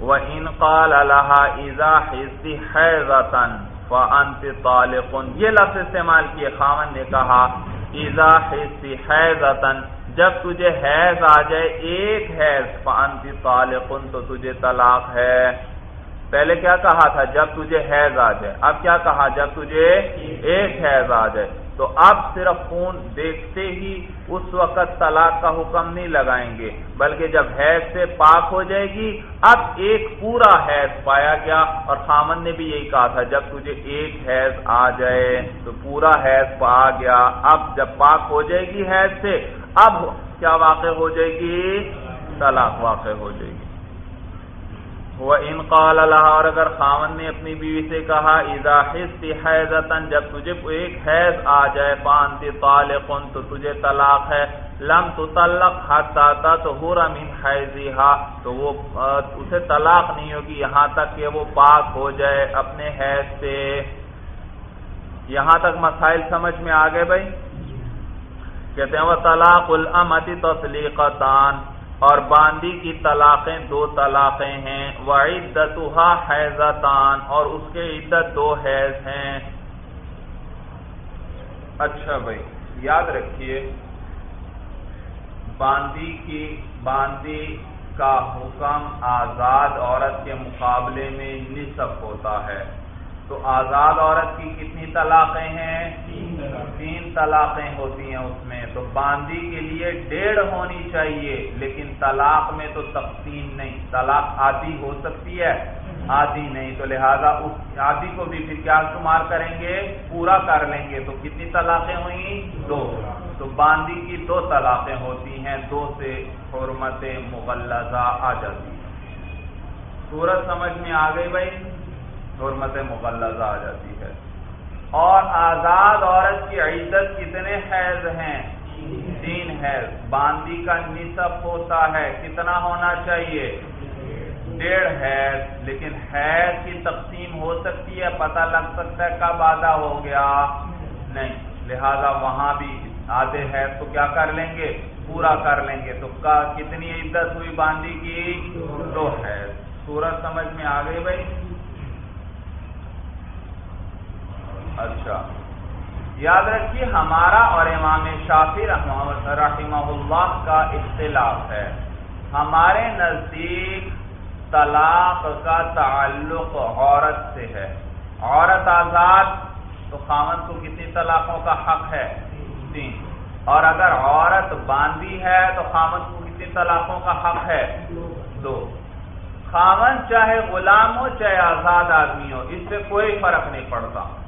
وہ ان قال اللہ ایزا حصی حیضتن فانت طالق۔ یہ لفظ استعمال کیے خامن نے کہا ایزا حصی حیضتن جب تجھے حیض آ جائے، ایک حیض فانتی طالقن تو تجھے طلاق ہے۔ پہلے کیا کہا تھا؟ جب تجھے حیض آ جائے۔ اب کیا کہا؟ جب تجھے ایک حیض آ جائے۔ تو اب صرف خون دیکھتے ہی اس وقت طلاق کا حکم نہیں لگائیں گے، بلکہ جب حیض سے پاک ہو جائے گی، اب ایک پورا حیض پایا گیا۔ اور خامن نے بھی یہی کہا تھا، جب تجھے ایک حیض آ جائے تو پورا حیض پا گیا۔ اب جب پاک ہو جائے گی حیض سے، اب کیا واقع ہو جائے گی؟ طلاق واقع ہو جائے گی۔ وہ ان قال اللہ اور اگر خامن نے اپنی بیوی سے کہا، اذا حصی حیضتن جب تجھے ایک حیض آ جائے پانتی طالقن تو تجھے طلاق ہے۔ لم تطلق حتی تطہر من حیضیہا تو وہ اسے طلاق نہیں ہوگی، یہاں تک کہ وہ پاک ہو جائے اپنے حیض سے۔ یہاں تک مسائل سمجھ میں آگے بھائی؟ کہتے ہیں وہ طلاق الامتی تسلیقتان اور باندی کی طلاقیں دو طلاقیں ہیں وہ عدتها حیضتان، اور اس کے عدت دو حیض ہیں۔ اچھا بھائی، یاد رکھیے، باندی کی، باندی کا حکم آزاد عورت کے مقابلے میں نصف ہوتا ہے۔ تو آزاد عورت کی کتنی طلاقیں ہیں؟ تین طلاقیں ہوتی ہیں اس میں۔ تو باندی کے لیے ڈیڑھ ہونی چاہیے، لیکن طلاق میں تو تقسیم نہیں۔ طلاق آدھی ہو سکتی ہے آدھی نہیں۔ تو لہذا اس آدھی کو بھی پھر کیا شمار کریں گے؟ پورا کر لیں گے۔ تو کتنی طلاقیں ہوئی دو۔ تو باندی کی دو طلاقیں ہوتی ہیں۔ دو سے حرمت مغلزہ آ جاتی سورج سمجھ میں آ گئی بھائی؟ حرمت مغلزہ آ جاتی ہے۔ اور آزاد عورت کی عزت کتنے حیض ہیں؟ تین حیض۔ باندی کا نصف ہوتا ہے۔ کتنا ہونا چاہیے؟ ڈیڑھ حیض۔ لیکن حیض کی تقسیم ہو سکتی ہے، پتہ لگ سکتا ہے کب آدھا ہو گیا۔ نہیں، لہذا وہاں بھی آدھے حیض کو کیا کر لیں گے؟ پورا کر لیں گے۔ تو کتنی عزت ہوئی باندی کی؟ دو حیض۔ سورج سمجھ میں آ گئی بھائی؟ اچھا۔ یاد رکھیے، ہمارا اور امام شافی رحمہ اللہ کا اختلاف ہے۔ ہمارے نزدیک طلاق کا تعلق عورت سے ہے۔ عورت آزاد، تو خامن کو کتنی طلاقوں کا حق ہے؟ تین۔ اور اگر عورت باندھی ہے، تو خامن کو کتنی طلاقوں کا حق ہے؟ دو۔ خامن چاہے غلام ہو، چاہے آزاد آدمی ہو، اس سے کوئی فرق نہیں پڑتا۔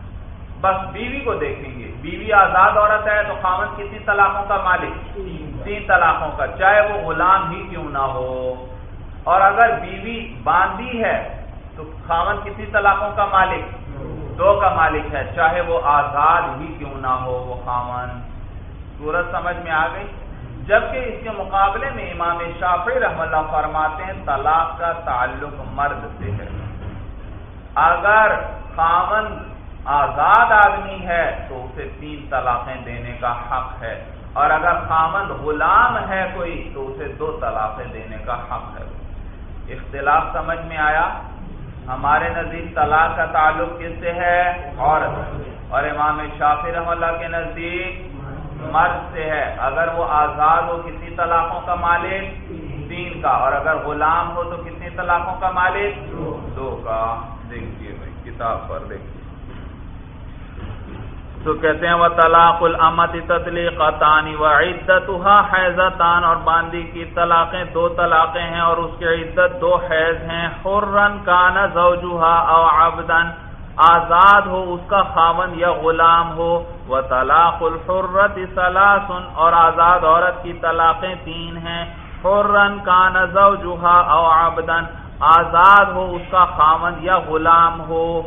بس بیوی کو دیکھیں گے۔ بیوی آزاد عورت ہے تو خامن کتنی طلاقوں کا مالک؟ تین طلاقوں کا، چاہے وہ غلام ہی کیوں نہ ہو۔ اور اگر بیوی باندھی ہے تو خامن کتنی طلاقوں کا مالک؟ دو کا مالک ہے۔ چاہے وہ آزاد ہی کیوں نہ ہو وہ خامن صورت سمجھ میں آ گئی؟ جبکہ اس کے مقابلے میں امام شافی رحم اللہ فرماتے ہیں، طلاق کا تعلق مرد سے ہے۔ اگر خامن آزاد آدمی ہے تو اسے تین طلاقیں دینے کا حق ہے۔ اور اگر خامن غلام ہے کوئی تو اسے دو طلاقیں دینے کا حق ہے۔ اختلاف سمجھ میں آیا؟ ہمارے نزدیک طلاق کا تعلق کس سے ہے؟ عورت اور امام شافی رحم اللہ کے نزدیک مرد سے ہے۔ اگر وہ آزاد ہو کتنی طلاقوں کا مالک؟ تین کا۔ اور اگر غلام ہو تو کتنی طلاقوں کا مالک؟ دو کا۔ دیکھیے بھائی، کتاب پر دیکھیے۔ تو کہتے ہیں وہ طلاق الامت تطلیقتان و عدتها حیضتان اور باندی کی طلاقیں دو طلاقیں ہیں اور اس کی عدت دو حیض ہیں۔ حرن کان زوجها او عبدن آزاد ہو، اس کا خاون یا غلام ہو۔ وہ طلاق الحرت سلاسن اور آزاد عورت کی طلاقیں تین ہیں۔ حرن کا نظو جوہا او آبدن آزاد ہو، اس کا خامند یا غلام ہو۔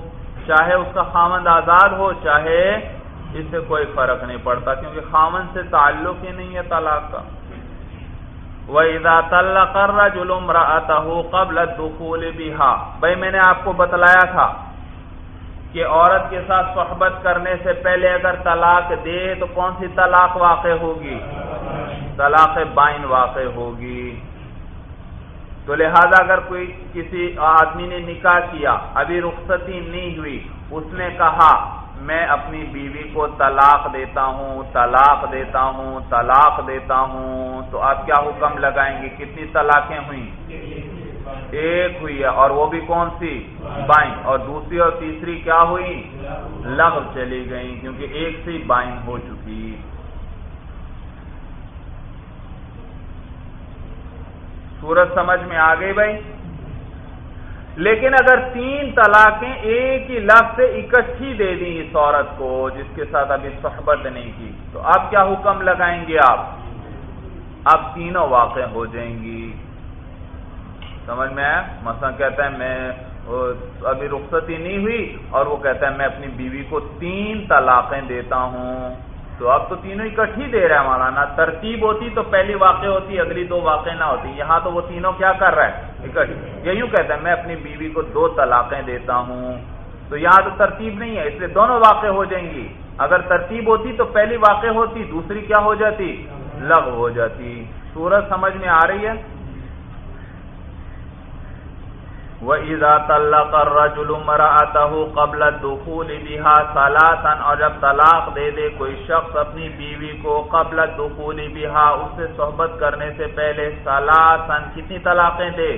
چاہے اس کا خامند آزاد ہو، چاہے اس سے کوئی فرق نہیں پڑتا، کیونکہ خامن سے تعلق ہی نہیں ہے طلاق کا۔ وَإِذَا طَلَّقَ الرَّجُلُ امْرَأَتَهُ قَبْلَ الدُّخُولِ بِهَا۔ بھئی میں نے آپ کو بتلایا تھا کہ عورت کے ساتھ صحبت کرنے سے پہلے اگر طلاق دے تو کون سی طلاق واقع ہوگی؟ طلاق بائن واقع ہوگی۔ تو لہذا اگر کوئی کسی آدمی نے نکاح کیا، ابھی رخصتی نہیں ہوئی، اس نے کہا میں اپنی بیوی کو طلاق دیتا ہوں، طلاق دیتا ہوں، طلاق دیتا ہوں۔ تو آپ کیا حکم لگائیں گے؟ کتنی طلاقیں ہوئیں؟ ایک ہوئی ہے۔ اور وہ بھی کون سی؟ بائن اور دوسری اور تیسری کیا ہوئی؟ لغ چلی گئی کیونکہ ایک سی بائن ہو چکی۔ سورج سمجھ میں آ گئی بھائی؟ لیکن اگر تین طلاقیں ایک ہی لفظ سے اکٹھی دے دی اس عورت کو، جس کے ساتھ ابھی صحبت نہیں کی، تو اب کیا حکم لگائیں گے آپ؟ اب تینوں واقع ہو جائیں گی۔ سمجھ میں آیا؟ مثلا کہتا ہے میں ابھی رخصتی نہیں ہوئی اور وہ کہتا ہے میں اپنی بیوی کو تین طلاقیں دیتا ہوں۔ تو اب تو تینوں اکٹھی دے رہا ہے مولانا۔ ترتیب ہوتی تو پہلی واقع ہوتی، اگلی دو واقع نہ ہوتی۔ یہاں تو وہ تینوں کیا کر رہا ہے؟ اکٹھی یہ یوں کہتا ہے، میں اپنی بیوی کو دو طلاقیں دیتا ہوں۔ تو یہاں تو ترتیب نہیں ہے، اس لیے دونوں واقع ہو جائیں گی۔ اگر ترتیب ہوتی تو پہلی واقع ہوتی، دوسری کیا ہو جاتی؟ لغ ہو جاتی۔ سورج سمجھ میں آ رہی ہے؟ وَإِذَا طَلَّقَ الرَّجُلُ مَرَأَتَهُ قَبْلَ الدُّخُولِ بِهَا ثَلَاثًا، اور جب طلاق دے دے کوئی شخص اپنی بیوی کو قبل الدخول بها، اس سے صحبت کرنے سے پہلے ثلاثا کتنی طلاقیں دے؟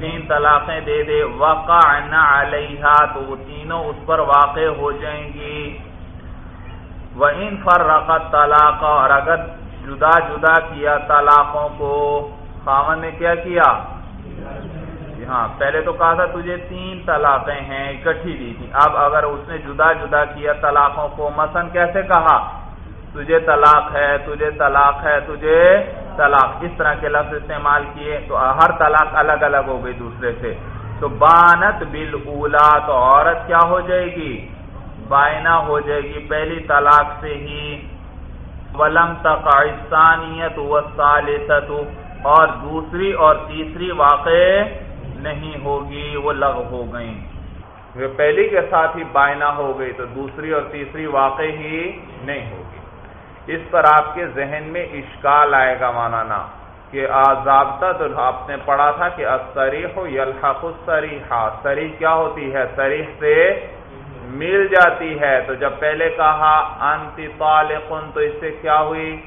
تین طلاقیں دے دے۔ وقعن علیہا تو وہ تینوں اس پر واقع ہو جائیں گی۔ وَإِن فَرَّقَ الطَّلَاقَ اور اگر جدا جدا کیا طلاقوں کو خامن نے کیا کیا؟ ہاں پہلے تو کہا تھا تجھے تین طلاقیں ہیں، اکٹھی دی تھی۔ اب اگر اس نے جدا جدا کیا طلاقوں کو، مثلا کیسے کہا؟ تجھے طلاق ہے، تجھے طلاق ہے، تجھے طلاق۔ اس طرح کے لفظ استعمال کیے تو ہر طلاق الگ الگ ہو گئی دوسرے سے۔ تو بانت بل اولا تو عورت کیا ہو جائے گی؟ بائنا ہو جائے گی۔ پہلی طلاق سے ہی۔ ولم تقاستانیت و اور دوسری اور تیسری واقع نہیں ہوگی، وہ لغ ہو گئی پہلی کے ساتھ ہی بائنا ہو گئی تو دوسری اور تیسری واقع ہی نہیں ہوگی۔ اس پر آپ کے ذہن میں اشکال آئے گا مانانا کہ آزابتا تو آپ نے پڑھا تھا کہ سریح یلحق السریحہ سریح کیا ہوتی ہے؟ سریح سے مل جاتی ہے۔ تو جب پہلے کہا انت طالقن، تو اس سے کیا ہوئی؟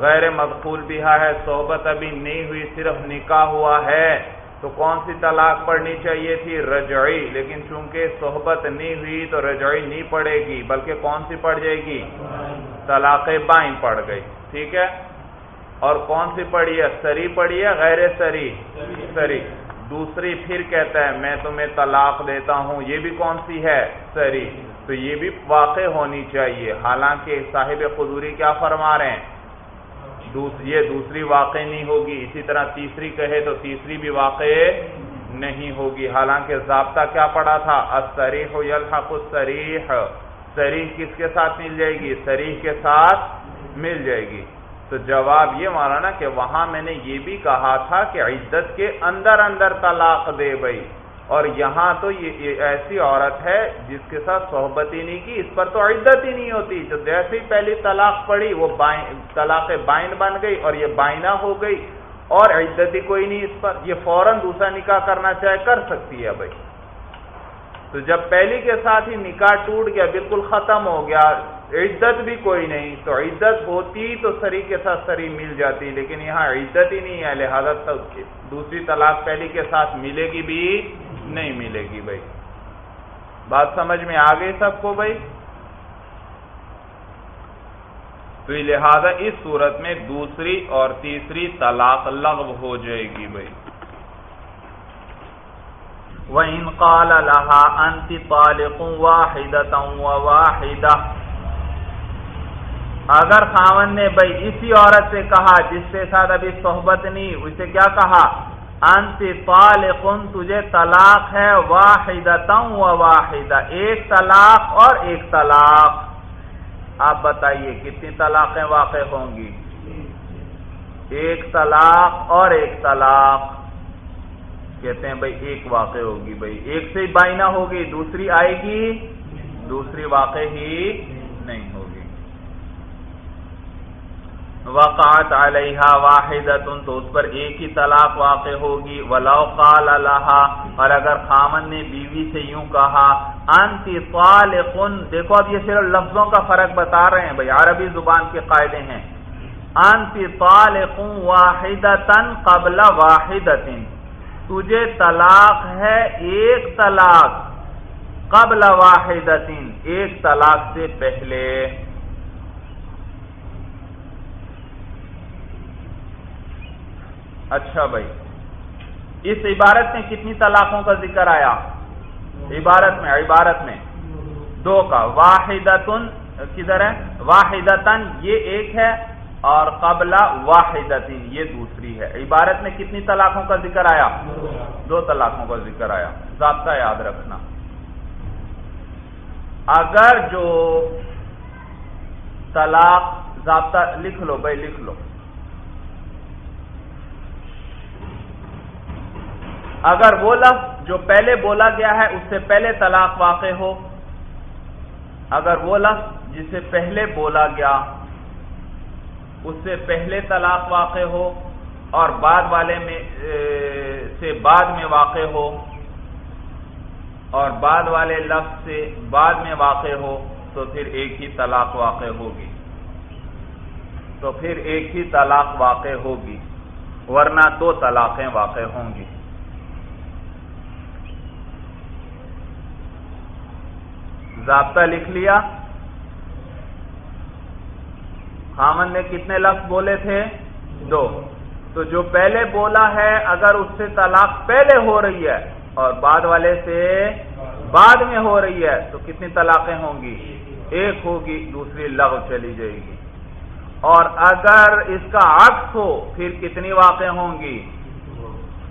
غیر مدخول بھی ہے، صحبت ابھی نہیں ہوئی، صرف نکاح ہوا ہے۔ تو کون سی طلاق پڑھنی چاہیے تھی؟ رجعی۔ لیکن چونکہ صحبت نہیں ہوئی تو رجعی نہیں پڑے گی، بلکہ کون سی پڑ جائے گی؟ طلاق بائن پڑ گئی۔ ٹھیک ہے؟ اور کون سی پڑی ہے؟ سری پڑی ہے، غیر سری؟ سری۔ دوسری پھر کہتا ہے، میں تمہیں طلاق دیتا ہوں، یہ بھی کون سی ہے؟ سری۔ تو یہ بھی واقع ہونی چاہیے۔ حالانکہ صاحب قدوری کیا فرما رہے ہیں؟ یہ دوسری واقع نہیں ہوگی۔ اسی طرح تیسری کہے تو تیسری بھی واقع نہیں ہوگی۔ حالانکہ ضابطہ کیا پڑا تھا؟ سریح یلحق السریح سریح کس کے ساتھ مل جائے گی؟ سریح کے ساتھ مل جائے گی۔ تو جواب یہ مارا نا کہ وہاں میں نے یہ بھی کہا تھا کہ عدت کے اندر اندر طلاق دے بھائی۔ اور یہاں تو یہ ایسی عورت ہے جس کے ساتھ صحبت ہی نہیں کی، اس پر تو عدت ہی نہیں ہوتی۔ جو جیسے ہی پہلی طلاق پڑی، وہ طلاق بائن بن گئی اور یہ بائنا ہو گئی اور عدت ہی کوئی نہیں اس پر۔ یہ فوراً دوسرا نکاح کرنا چاہے، کر سکتی ہے بھائی۔ تو جب پہلی کے ساتھ ہی نکاح ٹوٹ گیا، بالکل ختم ہو گیا، عدت بھی کوئی نہیں، تو عدت ہوتی تو سری کے ساتھ سری مل جاتی، لیکن یہاں عدت ہی نہیں ہے۔ لہٰذا دوسری طلاق پہلی کے ساتھ ملے گی بھی نہیں ملے گی بھائی۔ بات سمجھ میں آ گئی سب کو بھائی؟ تو لہذا اس صورت میں دوسری اور تیسری طلاق لغو ہو جائے گی بھائی۔ وَإِن قَالَ لَهَا أَنْتِ طَالِقٌ وَاحِدَةً وَوَاحِدَةً۔ اگر خاون نے بھائی اسی عورت سے کہا جس سے ساتھ ابھی صحبت نہیں، اسے کیا کہا؟ انت طالق، تجھے طلاق ہے، واحدتا و واحدہ، ایک طلاق اور ایک طلاق۔ آپ بتائیے، کتنی طلاقیں واقع ہوں گی؟ ایک طلاق اور ایک طلاق۔ کہتے ہیں، بھائی، ایک واقع ہوگی، بھائی، ایک سے بائنا ہوگی، دوسری آئے گی، دوسری واقع ہی نہیں ہوگی وقعت علیہ واحد تو اس پر ایک ہی طلاق واقع ہوگی۔ ولو قال لها، اور اگر خامن نے بیوی سے یوں کہا انت طالق دیکھو اب یہ صرف لفظوں کا فرق بتا رہے ہیں، بھائی عربی زبان کے قاعدے ہیں۔ انت طالق واحدتا قبل واحدت تجھے طلاق ہے ایک طلاق قبل واحدت ایک طلاق سے پہلے۔ اچھا بھائی۔ اس عبارت میں کتنی طلاقوں کا ذکر آیا؟ عبارت میں عبارت میں۔ دو کا واحد کدھر ہے؟ واحد یہ ایک ہے اور قبل واحد یہ دوسری ہے۔ عبارت میں کتنی طلاقوں کا ذکر آیا؟ دو طلاقوں کا ذکر آیا۔ ضابطہ یاد رکھنا۔ اگر جو طلاق، ضابطہ لکھ لو بھائی، لکھ لو۔ اگر وہ لفظ جو پہلے بولا گیا ہے، اس سے پہلے طلاق واقع ہو۔ اگر وہ لفظ جسے پہلے بولا گیا، اس سے پہلے طلاق واقع ہو اور بعد والے میں سے بعد میں واقع ہو اور بعد والے لفظ سے بعد میں واقع ہو، تو پھر ایک ہی طلاق واقع ہوگی۔ تو پھر ایک ہی طلاق واقع ہوگی، ورنہ دو طلاقیں واقع ہوں گی۔ ضابطہ لکھ لیا۔ خامن نے کتنے لفظ بولے تھے؟ دو۔ تو جو پہلے بولا ہے، اگر اس سے طلاق پہلے ہو رہی ہے اور بعد والے سے بعد میں ہو رہی ہے، تو کتنی طلاقیں ہوں گی؟ ایک ہوگی، دوسری لغ چلی جائے گی۔ اور اگر اس کا عکس ہو، پھر کتنی واقع ہوں گی؟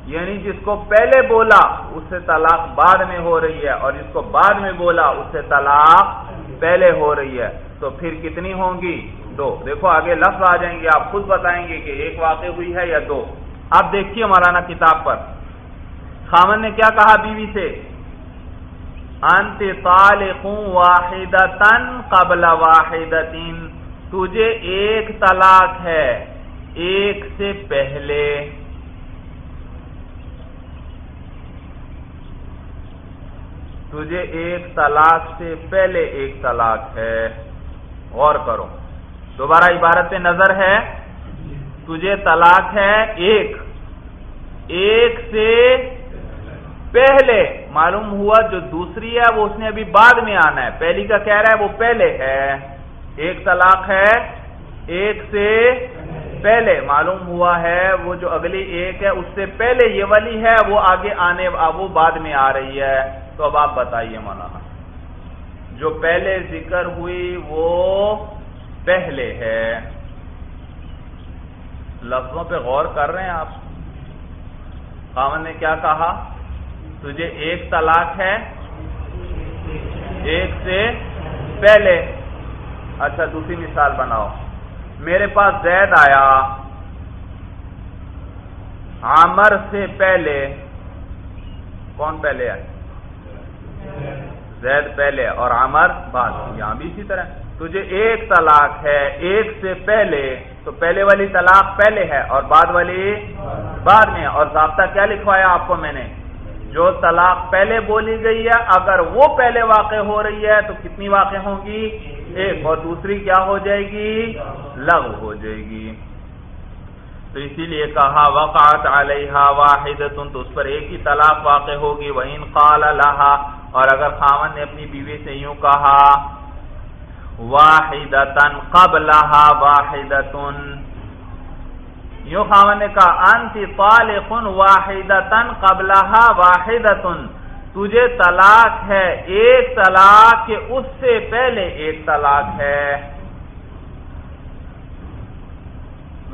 یعنی جس کو پہلے بولا اس سے طلاق بعد میں ہو رہی ہے اور جس کو بعد میں بولا اس سے طلاق پہلے ہو رہی ہے تو پھر کتنی ہوں گی؟ دو۔ دیکھو آگے لفظ آ جائیں گے، آپ خود بتائیں گے کہ ایک واقع ہوئی ہے یا دو۔ آپ دیکھیے مولانا کتاب پر۔ خامن نے کیا کہا بیوی سے؟ انت طالق واحد قبل واحد تجھے ایک طلاق ہے، ایک سے پہلے۔ تجھے ایک طلاق سے پہلے ایک طلاق ہے۔ غور کرو۔ دوبارہ عبارت نظر ہے۔ تجھے طلاق ہے ایک۔ ایک سے پہلے۔ معلوم ہوا جو دوسری ہے، وہ اس نے ابھی بعد میں آنا ہے۔ پہلی کا کہہ رہا ہے، وہ پہلے ہے۔ ایک طلاق ہے، ایک سے پہلے۔ معلوم ہوا ہے، وہ جو اگلی ایک ہے، اس سے پہلے یہ والی ہے، وہ آگے آنے، وہ بعد میں آ رہی ہے۔ تو اب آپ بتائیے مولانا، جو پہلے ذکر ہوئی وہ پہلے ہے۔ لفظوں پہ غور کر رہے ہیں آپ۔ خامن نے کیا کہا؟ تجھے ایک طلاق ہے، ایک سے پہلے۔ اچھا دوسری مثال بناؤ۔ میرے پاس زید آیا۔ عامر سے پہلے۔ کون پہلے آئے زید پہلے اور عامر بعد، یہاں بھی اسی طرح۔ تجھے ایک طلاق ہے، ایک سے پہلے، تو پہلے والی طلاق پہلے ہے اور بعد والی بعد میں۔ اور ضابطہ کیا لکھوایا آپ کو میں نے؟ جو طلاق پہلے بولی گئی ہے، اگر وہ پہلے واقع ہو رہی ہے، تو کتنی واقع ہوں گی؟ ایک۔ اور دوسری کیا ہو جائے گی؟ لغ ہو جائے گی۔ تو اسی لیے کہا، وقعت علیہ واحد تو اس پر ایک ہی طلاق واقع ہوگی۔ وہ ان قال اور اگر خامن نے اپنی بیوی سے یوں کہا واحد قبلها واحد یوں خاون نے کہا، انتی طالق واحدتن قبلها واحدتن تجھے طلاق ہے، ایک طلاق کے اس سے پہلے ایک طلاق ہے.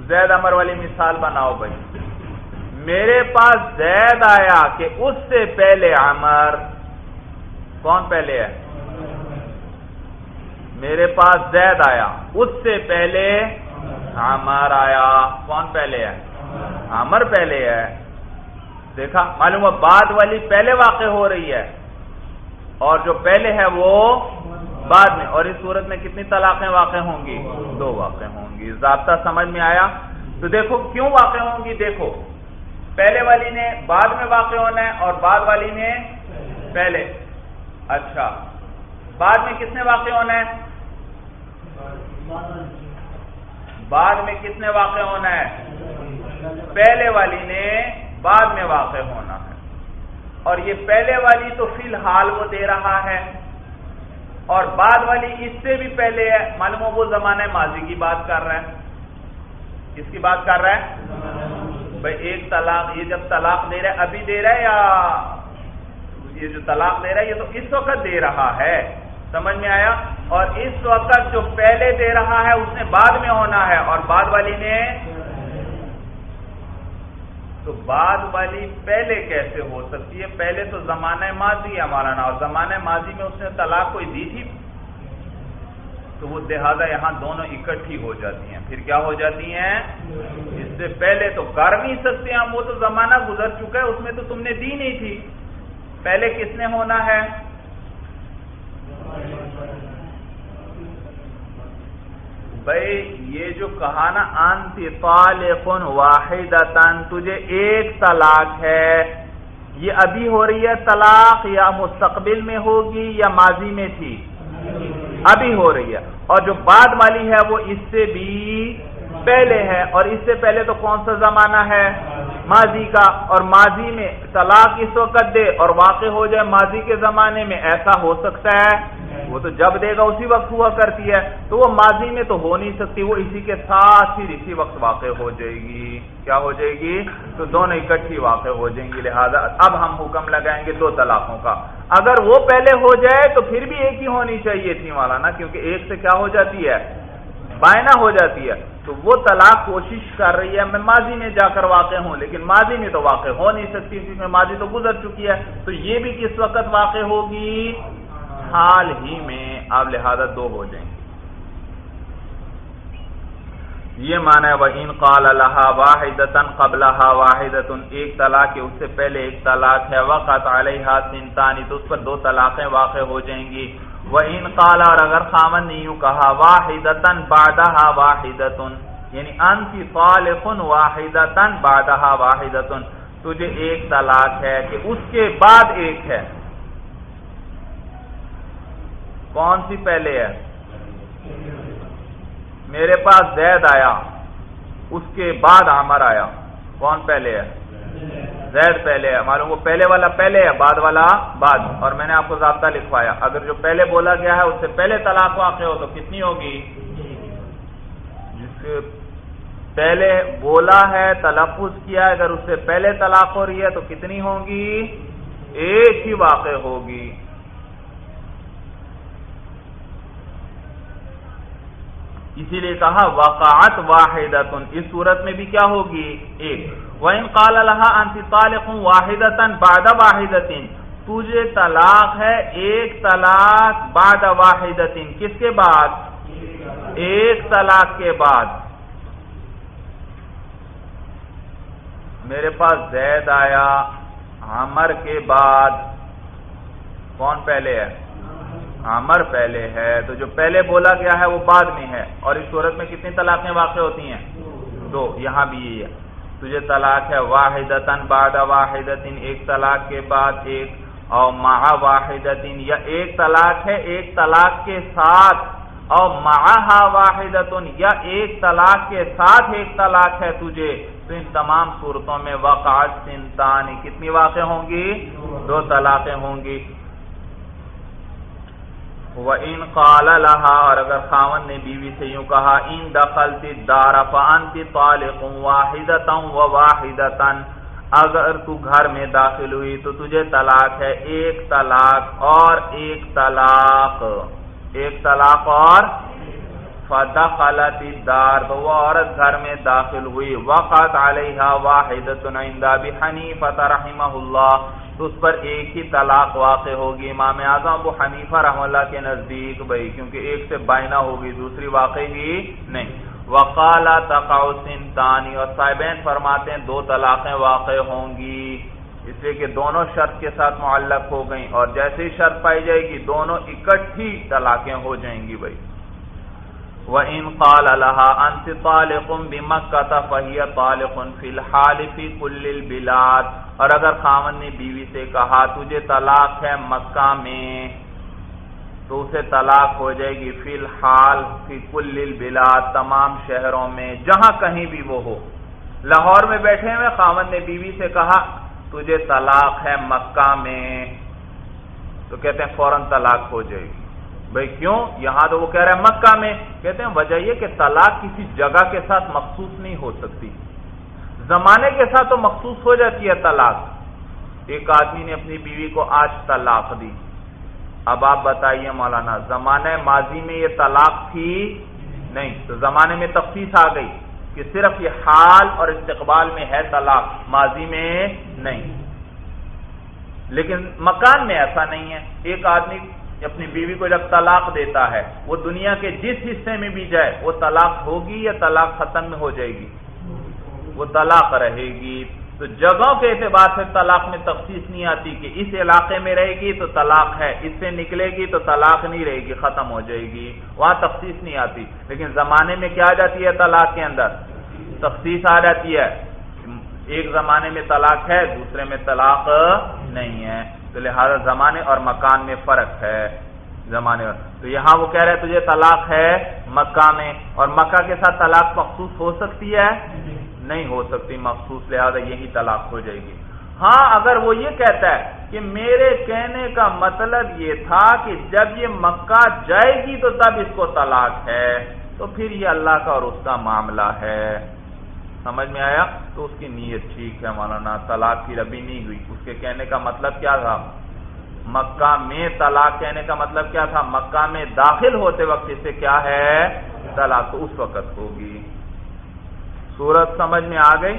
زید امر والی مثال بناؤ بھائی. میرے پاس زید آیا کہ اس سے پہلے عمر کون پہلے ہے؟ میرے پاس زید آیا۔ اس سے پہلے عمر آیا۔ کون پہلے ہے؟ عمر پہلے ہے۔ دیکھا، معلوم ہے بعد والی پہلے واقع ہو رہی ہے۔ اور جو پہلے ہے وہ بعد میں۔ اور اس صورت میں کتنی طلاقیں واقع ہوں گی؟ دو واقع ہوں گی۔ ضابطہ سمجھ میں آیا؟ تو دیکھو، کیوں واقع ہوں گی؟ دیکھو، پہلے والی نے بعد میں واقع ہونا ہے اور بعد والی نے پہلے۔ اچھا۔ بعد میں کس نے واقع ہونا ہے بعد میں کس نے واقع ہونا ہے پہلے والی نے بعد میں واقع ہونا ہے۔ اور یہ پہلے والی تو فی الحال وہ دے رہا ہے۔ اور بعد والی اس سے بھی پہلے ہے۔ معلوم وہ زمانہ ماضی کی بات کر رہا ہے کس کی بات کر رہا ہے بھائی ایک طلاق، یہ جب طلاق دے رہا ہے ابھی دے رہا ہے یا یہ جو طلاق دے رہا ہے، یہ تو اس وقت دے رہا ہے۔ سمجھ میں آیا؟ اور اس وقت جو پہلے دے رہا ہے، اس نے بعد میں ہونا ہے۔ اور بعد والی نے؟ تو بعد والی پہلے کیسے ہو سکتی ہے؟ پہلے تو زمانہ ماضی ہے ہمارا نا۔ اور زمانہ ماضی میں اس نے طلاق کوئی دی تھی؟ تو وہ لہٰذا یہاں دونوں اکٹھی ہو جاتی ہیں۔ پھر کیا ہو جاتی ہیں؟ اس سے پہلے تو کر نہیں سکتے ہم، وہ تو زمانہ گزر چکا ہے، اس میں تو تم نے دی نہیں تھی۔ پہلے کس نے ہونا ہے؟ بھائی، یہ جو کہا نا، انتی طالق واحد تجھے ایک طلاق ہے۔ یہ ابھی ہو رہی ہے طلاق، یا مستقبل میں ہوگی، یا ماضی میں تھی؟ ابھی ہو رہی ہے۔ اور جو بعد والی ہے، وہ اس سے بھی پہلے ہے اور اس سے پہلے تو کون سا زمانہ ہے؟ ماضی کا اور ماضی میں طلاق اس وقت دے اور واقع ہو جائے ماضی کے زمانے میں، ایسا ہو سکتا ہے؟ وہ تو جب دے گا اسی وقت ہوا کرتی ہے۔ تو وہ ماضی میں تو ہو نہیں سکتی، وہ اسی کے ساتھ پھر اسی وقت واقع ہو جائے گی۔ کیا ہو جائے گی؟ تو دونوں اکٹھی واقع ہو جائیں گی۔ لہذا اب ہم حکم لگائیں گے دو طلاقوں کا۔ اگر وہ پہلے ہو جائے تو پھر بھی ایک ہی ہونی چاہیے تھی مولانا، کیونکہ ایک سے کیا ہو جاتی ہے؟ بائنا ہو جاتی ہے، تو وہ طلاق کوشش کر رہی ہے۔ میں ماضی میں جا کر واقع ہوں، لیکن ماضی میں تو واقع ہو نہیں سکتی، کیونکہ ماضی تو گزر چکی ہے۔ تو یہ بھی کس وقت واقع ہوگی؟ حال ہی میں۔ آپ لہذا دو ہو جائیں گے۔ یہ مانا ہے وہ ان قال اللہ واحد قبل واحد ایک طلاق ہے، اس سے پہلے ایک طلاق ہے۔ وقت علیہ سنتانی تو اس پر دو طلاقیں واقع ہو جائیں گی۔ وہ ان قال، اور اگر خامن نے یوں کہا واحد بادہ واحد یعنی انتی طالق واحد بادہ واحد تجھے ایک طلاق ہے کہ اس کے بعد ایک ہے۔ کون سی پہلے ہے؟ میرے پاس زید آیا، اس کے بعد عمر آیا، کون پہلے ہے؟ زید پہلے ہے۔ معلوم وہ پہلے والا پہلے ہے، بعد والا بعد۔ اور میں نے آپ کو ضابطہ لکھوایا۔ اگر جو پہلے بولا گیا ہے، اس سے پہلے طلاق واقع ہو تو کتنی ہوگی؟ جس سے پہلے بولا ہے، تلفظ کیا ہے، اگر اس سے پہلے طلاق ہو رہی ہے تو کتنی ہوں گی؟ ایک ہی واقع ہوگی۔ اسی لیے کہا، وقعت واحد اس صورت میں بھی کیا ہوگی؟ ایک۔ وَإِن قَالَ لَهَا أَنْتِ طَالِقٌ وَاحِدَةً بَعْدَ وَاحِدَةٍ، تجھے طلاق ہے ایک طلاق بعد واحدت کس کے بعد؟ ایک طلاق کے بعد۔ میرے پاس زید آیا، عمر کے بعد۔ کون پہلے ہے؟ عمر پہلے ہے۔ تو جو پہلے بولا گیا ہے وہ بعد میں ہے۔ اور اس صورت میں کتنی طلاقیں واقع ہوتی ہیں؟ دو۔ یہاں بھی یہ ہے۔ تجھے طلاق ہے واحد بعد واحد ایک طلاق کے بعد ایک، اور مہا واحد یا ایک طلاق ہے ایک طلاق کے ساتھ، اور مہا واحد یا ایک طلاق کے ساتھ ایک طلاق ہے تجھے۔ تو ان تمام صورتوں میں وقعت سنتانی کتنی واقع ہوں گی؟ دو طلاقیں ہوں گی۔ ان قال لہا اور اگر خاون نے بیوی سے یوں کہا ان دخل دار فانتی طالق واحدتا و واحدتا اگر تو گھر میں داخل ہوئی تو تجھے طلاق ہے، ایک طلاق اور ایک طلاق۔ ایک طلاق اور فدخلت الدار، تو وہ عورت گھر میں داخل ہوئی۔ وقت علیہ واحدت عند ابی حنیفہ رحمہ اللہ تو اس پر ایک ہی طلاق واقع ہوگی۔ امام اعظم ابو حنیفہ رحم اللہ کے نزدیک، بھائی، کیونکہ ایک سے بائنا ہوگی، دوسری واقع ہی نہیں۔ وقالا سنتانی اور صاحبین فرماتے ہیں دو طلاقیں واقع ہوں گی۔ اس لیے کہ دونوں شرط کے ساتھ معلق ہو گئیں، اور جیسے ہی شرط پائی جائے گی، دونوں اکٹھی طلاقیں ہو جائیں گی، بھائی۔ وَإِن قَالَ لَهَا أَنْتِ طَالِقٌ بِمَكَّةَ فَهِيَ طَالِقٌ فِي الْحَالِ فِي كُلِّ الْبِلَادِ۔ اور اگر خامن نے بیوی سے کہا، تجھے طلاق ہے مکہ میں تو اسے طلاق ہو جائے گی فی الحال فی کل البلاد، تمام شہروں میں، جہاں کہیں بھی وہ ہو۔ لاہور میں بیٹھے ہوئے خامن نے بیوی سے کہا، تجھے طلاق ہے مکہ میں تو کہتے ہیں، فوراً طلاق ہو جائے گی بھائی کیوں؟ یہاں تو وہ کہہ رہے ہیں مکہ میں۔ کہتے ہیں، وجہ یہ کہ طلاق کسی جگہ کے ساتھ مخصوص نہیں ہو سکتی۔ زمانے کے ساتھ تو مخصوص ہو جاتی ہے طلاق۔ ایک آدمی نے اپنی بیوی کو آج طلاق دی۔ اب آپ بتائیے مولانا، زمانے ماضی میں یہ طلاق تھی؟ نہیں، تو زمانے میں تفصیص آ گئی کہ صرف یہ حال اور استقبال میں ہے طلاق، ماضی میں نہیں۔ لیکن مکان میں ایسا نہیں ہے۔ ایک آدمی اپنی بیوی کو جب طلاق دیتا ہے، وہ دنیا کے جس حصے میں بھی جائے، وہ طلاق ہوگی یا طلاق ختم ہو جائے گی؟ وہ طلاق رہے گی۔ تو جگہوں کے اعتبار سے طلاق میں تفصیص نہیں آتی کہ اس علاقے میں رہے گی تو طلاق ہے، اس سے نکلے گی تو طلاق نہیں رہے گی، ختم ہو جائے گی۔ وہاں تفصیص نہیں آتی۔ لیکن زمانے میں کیا آ جاتی ہے طلاق کے اندر؟ تفصیص آ جاتی ہے ایک زمانے میں طلاق ہے، دوسرے میں طلاق نہیں ہے۔ تو لہذا زمانے اور مکان میں فرق ہے۔ زمانے اور تو یہاں وہ کہہ رہے تجھے طلاق ہے مکہ میں، اور مکہ کے ساتھ طلاق مخصوص ہو سکتی ہے؟ نہیں ہو سکتی مخصوص، لہذا یہی طلاق ہو جائے گی۔ ہاں اگر وہ یہ کہتا ہے کہ میرے کہنے کا مطلب یہ تھا کہ جب یہ مکہ جائے گی تو تب اس کو طلاق ہے، تو پھر یہ اللہ کا اور اس کا معاملہ ہے۔ سمجھ میں آیا تو اس کی نیت ٹھیک ہے مولانا، طلاق کی ربی نہیں ہوئی۔ اس کے کہنے کا مطلب کیا تھا؟ مکہ میں طلاق کہنے کا مطلب کیا تھا؟ مکہ میں داخل ہوتے وقت اس سے کیا ہے؟ طلاق تو اس وقت ہوگی۔ سورت سمجھ میں آ گئی؟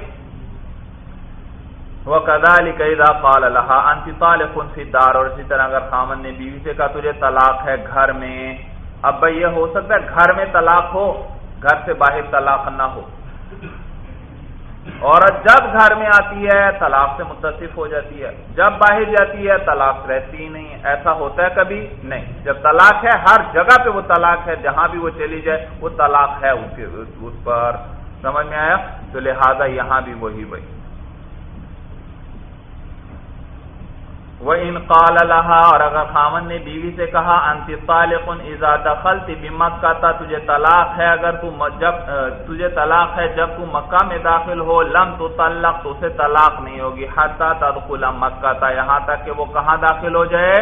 وہ کدا علی قیدا قال اللہ انتی طالق فی دار اور اسی طرح اگر خامن نے بیوی سے کہا، تجھے طلاق ہے گھر میں۔ اب بھائی یہ ہو سکتا ہے گھر میں طلاق ہو، گھر سے باہر طلاق نہ ہو۔ عورت جب گھر میں آتی ہے، طلاق سے متصف ہو جاتی ہے۔ جب باہر جاتی ہے، طلاق رہتی ہی نہیں۔ ایسا ہوتا ہے کبھی؟ نہیں۔ جب طلاق ہے، ہر جگہ پہ وہ طلاق ہے، جہاں بھی وہ چلی جائے، وہ طلاق ہے اس پر۔ سمجھ میں آیا؟ تو لہٰذا یہاں بھی وہی وہی۔ وہ ان قال لها، اور اگر خامن نے بیوی سے کہا انت طالق اذا دخلت بمکہ تا تجھے طلاق ہے، اگر تو جب تجھے طلاق ہے، جب تو مکہ میں داخل ہو، لم تو طلق تو اسے طلاق نہیں ہوگی، حتی تدخل مکہ تا یہاں تک کہ وہ کہاں داخل ہو جائے؟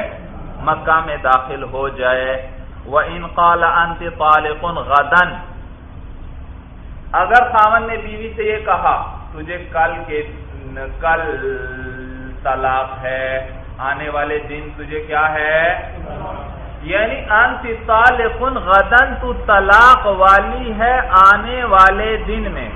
مکہ میں داخل ہو جائے۔ وہ ان قال انت طالق غدن اگر خامن نے بیوی سے یہ کہا، تجھے کل کے، کل طلاق ہے آنے والے دن تجھے کیا ہے؟ یعنی انت طالق غدن تو طلاق والی ہے آنے والے دن میں۔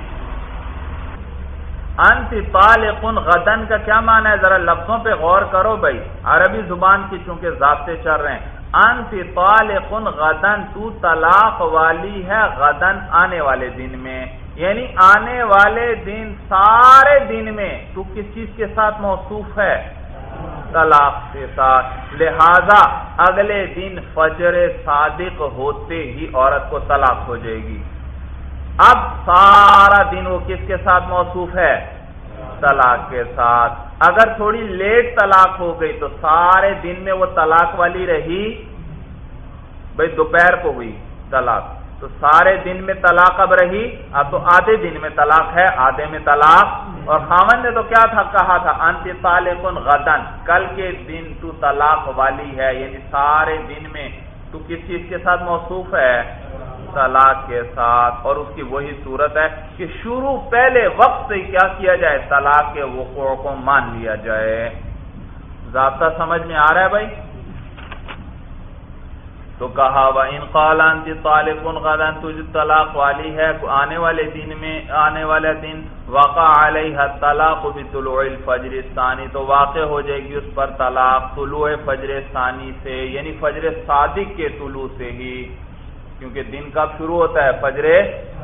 انت طالق غدن کا کیا معنی ہے؟ ذرا لفظوں پہ غور کرو بھائی۔ عربی زبان کی چونکہ ضابطے چل رہے ہیں۔ انت طالق غدن تو طلاق والی ہے غدن آنے والے دن میں۔ یعنی آنے والے دن سارے دن میں۔ تو کس چیز کے ساتھ موصوف ہے؟ طلاق کے ساتھ۔ لہذا اگلے دن فجر صادق ہوتے ہی عورت کو طلاق ہو جائے گی۔ اب سارا دن وہ کس کے ساتھ موصوف ہے؟ طلاق کے ساتھ۔ اگر تھوڑی لیٹ طلاق ہو گئی تو سارے دن میں وہ طلاق والی رہی۔ بھائی دوپہر کو ہوئی طلاق۔ تو سارے دن میں طلاق اب رہی، اب تو آدھے دن میں طلاق ہے، آدھے میں طلاق۔ اور خامن نے تو کیا تھا، کہا تھا انت طالقن غدن، کل کے دن تو طلاق والی ہے یعنی سارے دن میں تو کس چیز کے ساتھ موصوف ہے؟ طلاق کے ساتھ۔ اور اس کی وہی صورت ہے کہ شروع پہلے وقت سے کیا کیا جائے، طلاق کے وقوع کو مان لیا جائے۔ ضابطہ سمجھ میں آ رہا ہے بھائی؟ تو کہا وہ ان قالان طالب غدن تجھ طلاق والی ہے آنے والے دن میں، آنے والے دن، وقع علیہ طلاق بطلوع الفجر ثانی تو واقع ہو جائے گی اس پر طلاق طلوع فجر ثانی سے یعنی فجر صادق کے طلوع سے ہی، کیونکہ دن کب شروع ہوتا ہے؟ فجر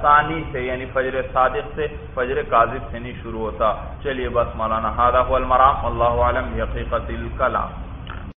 ثانی سے یعنی فجر صادق سے، فجر کاذب سے نہیں شروع ہوتا۔ چلیے بس مولانا ہادہ المرام اللہ عالم حقیقت الکلام۔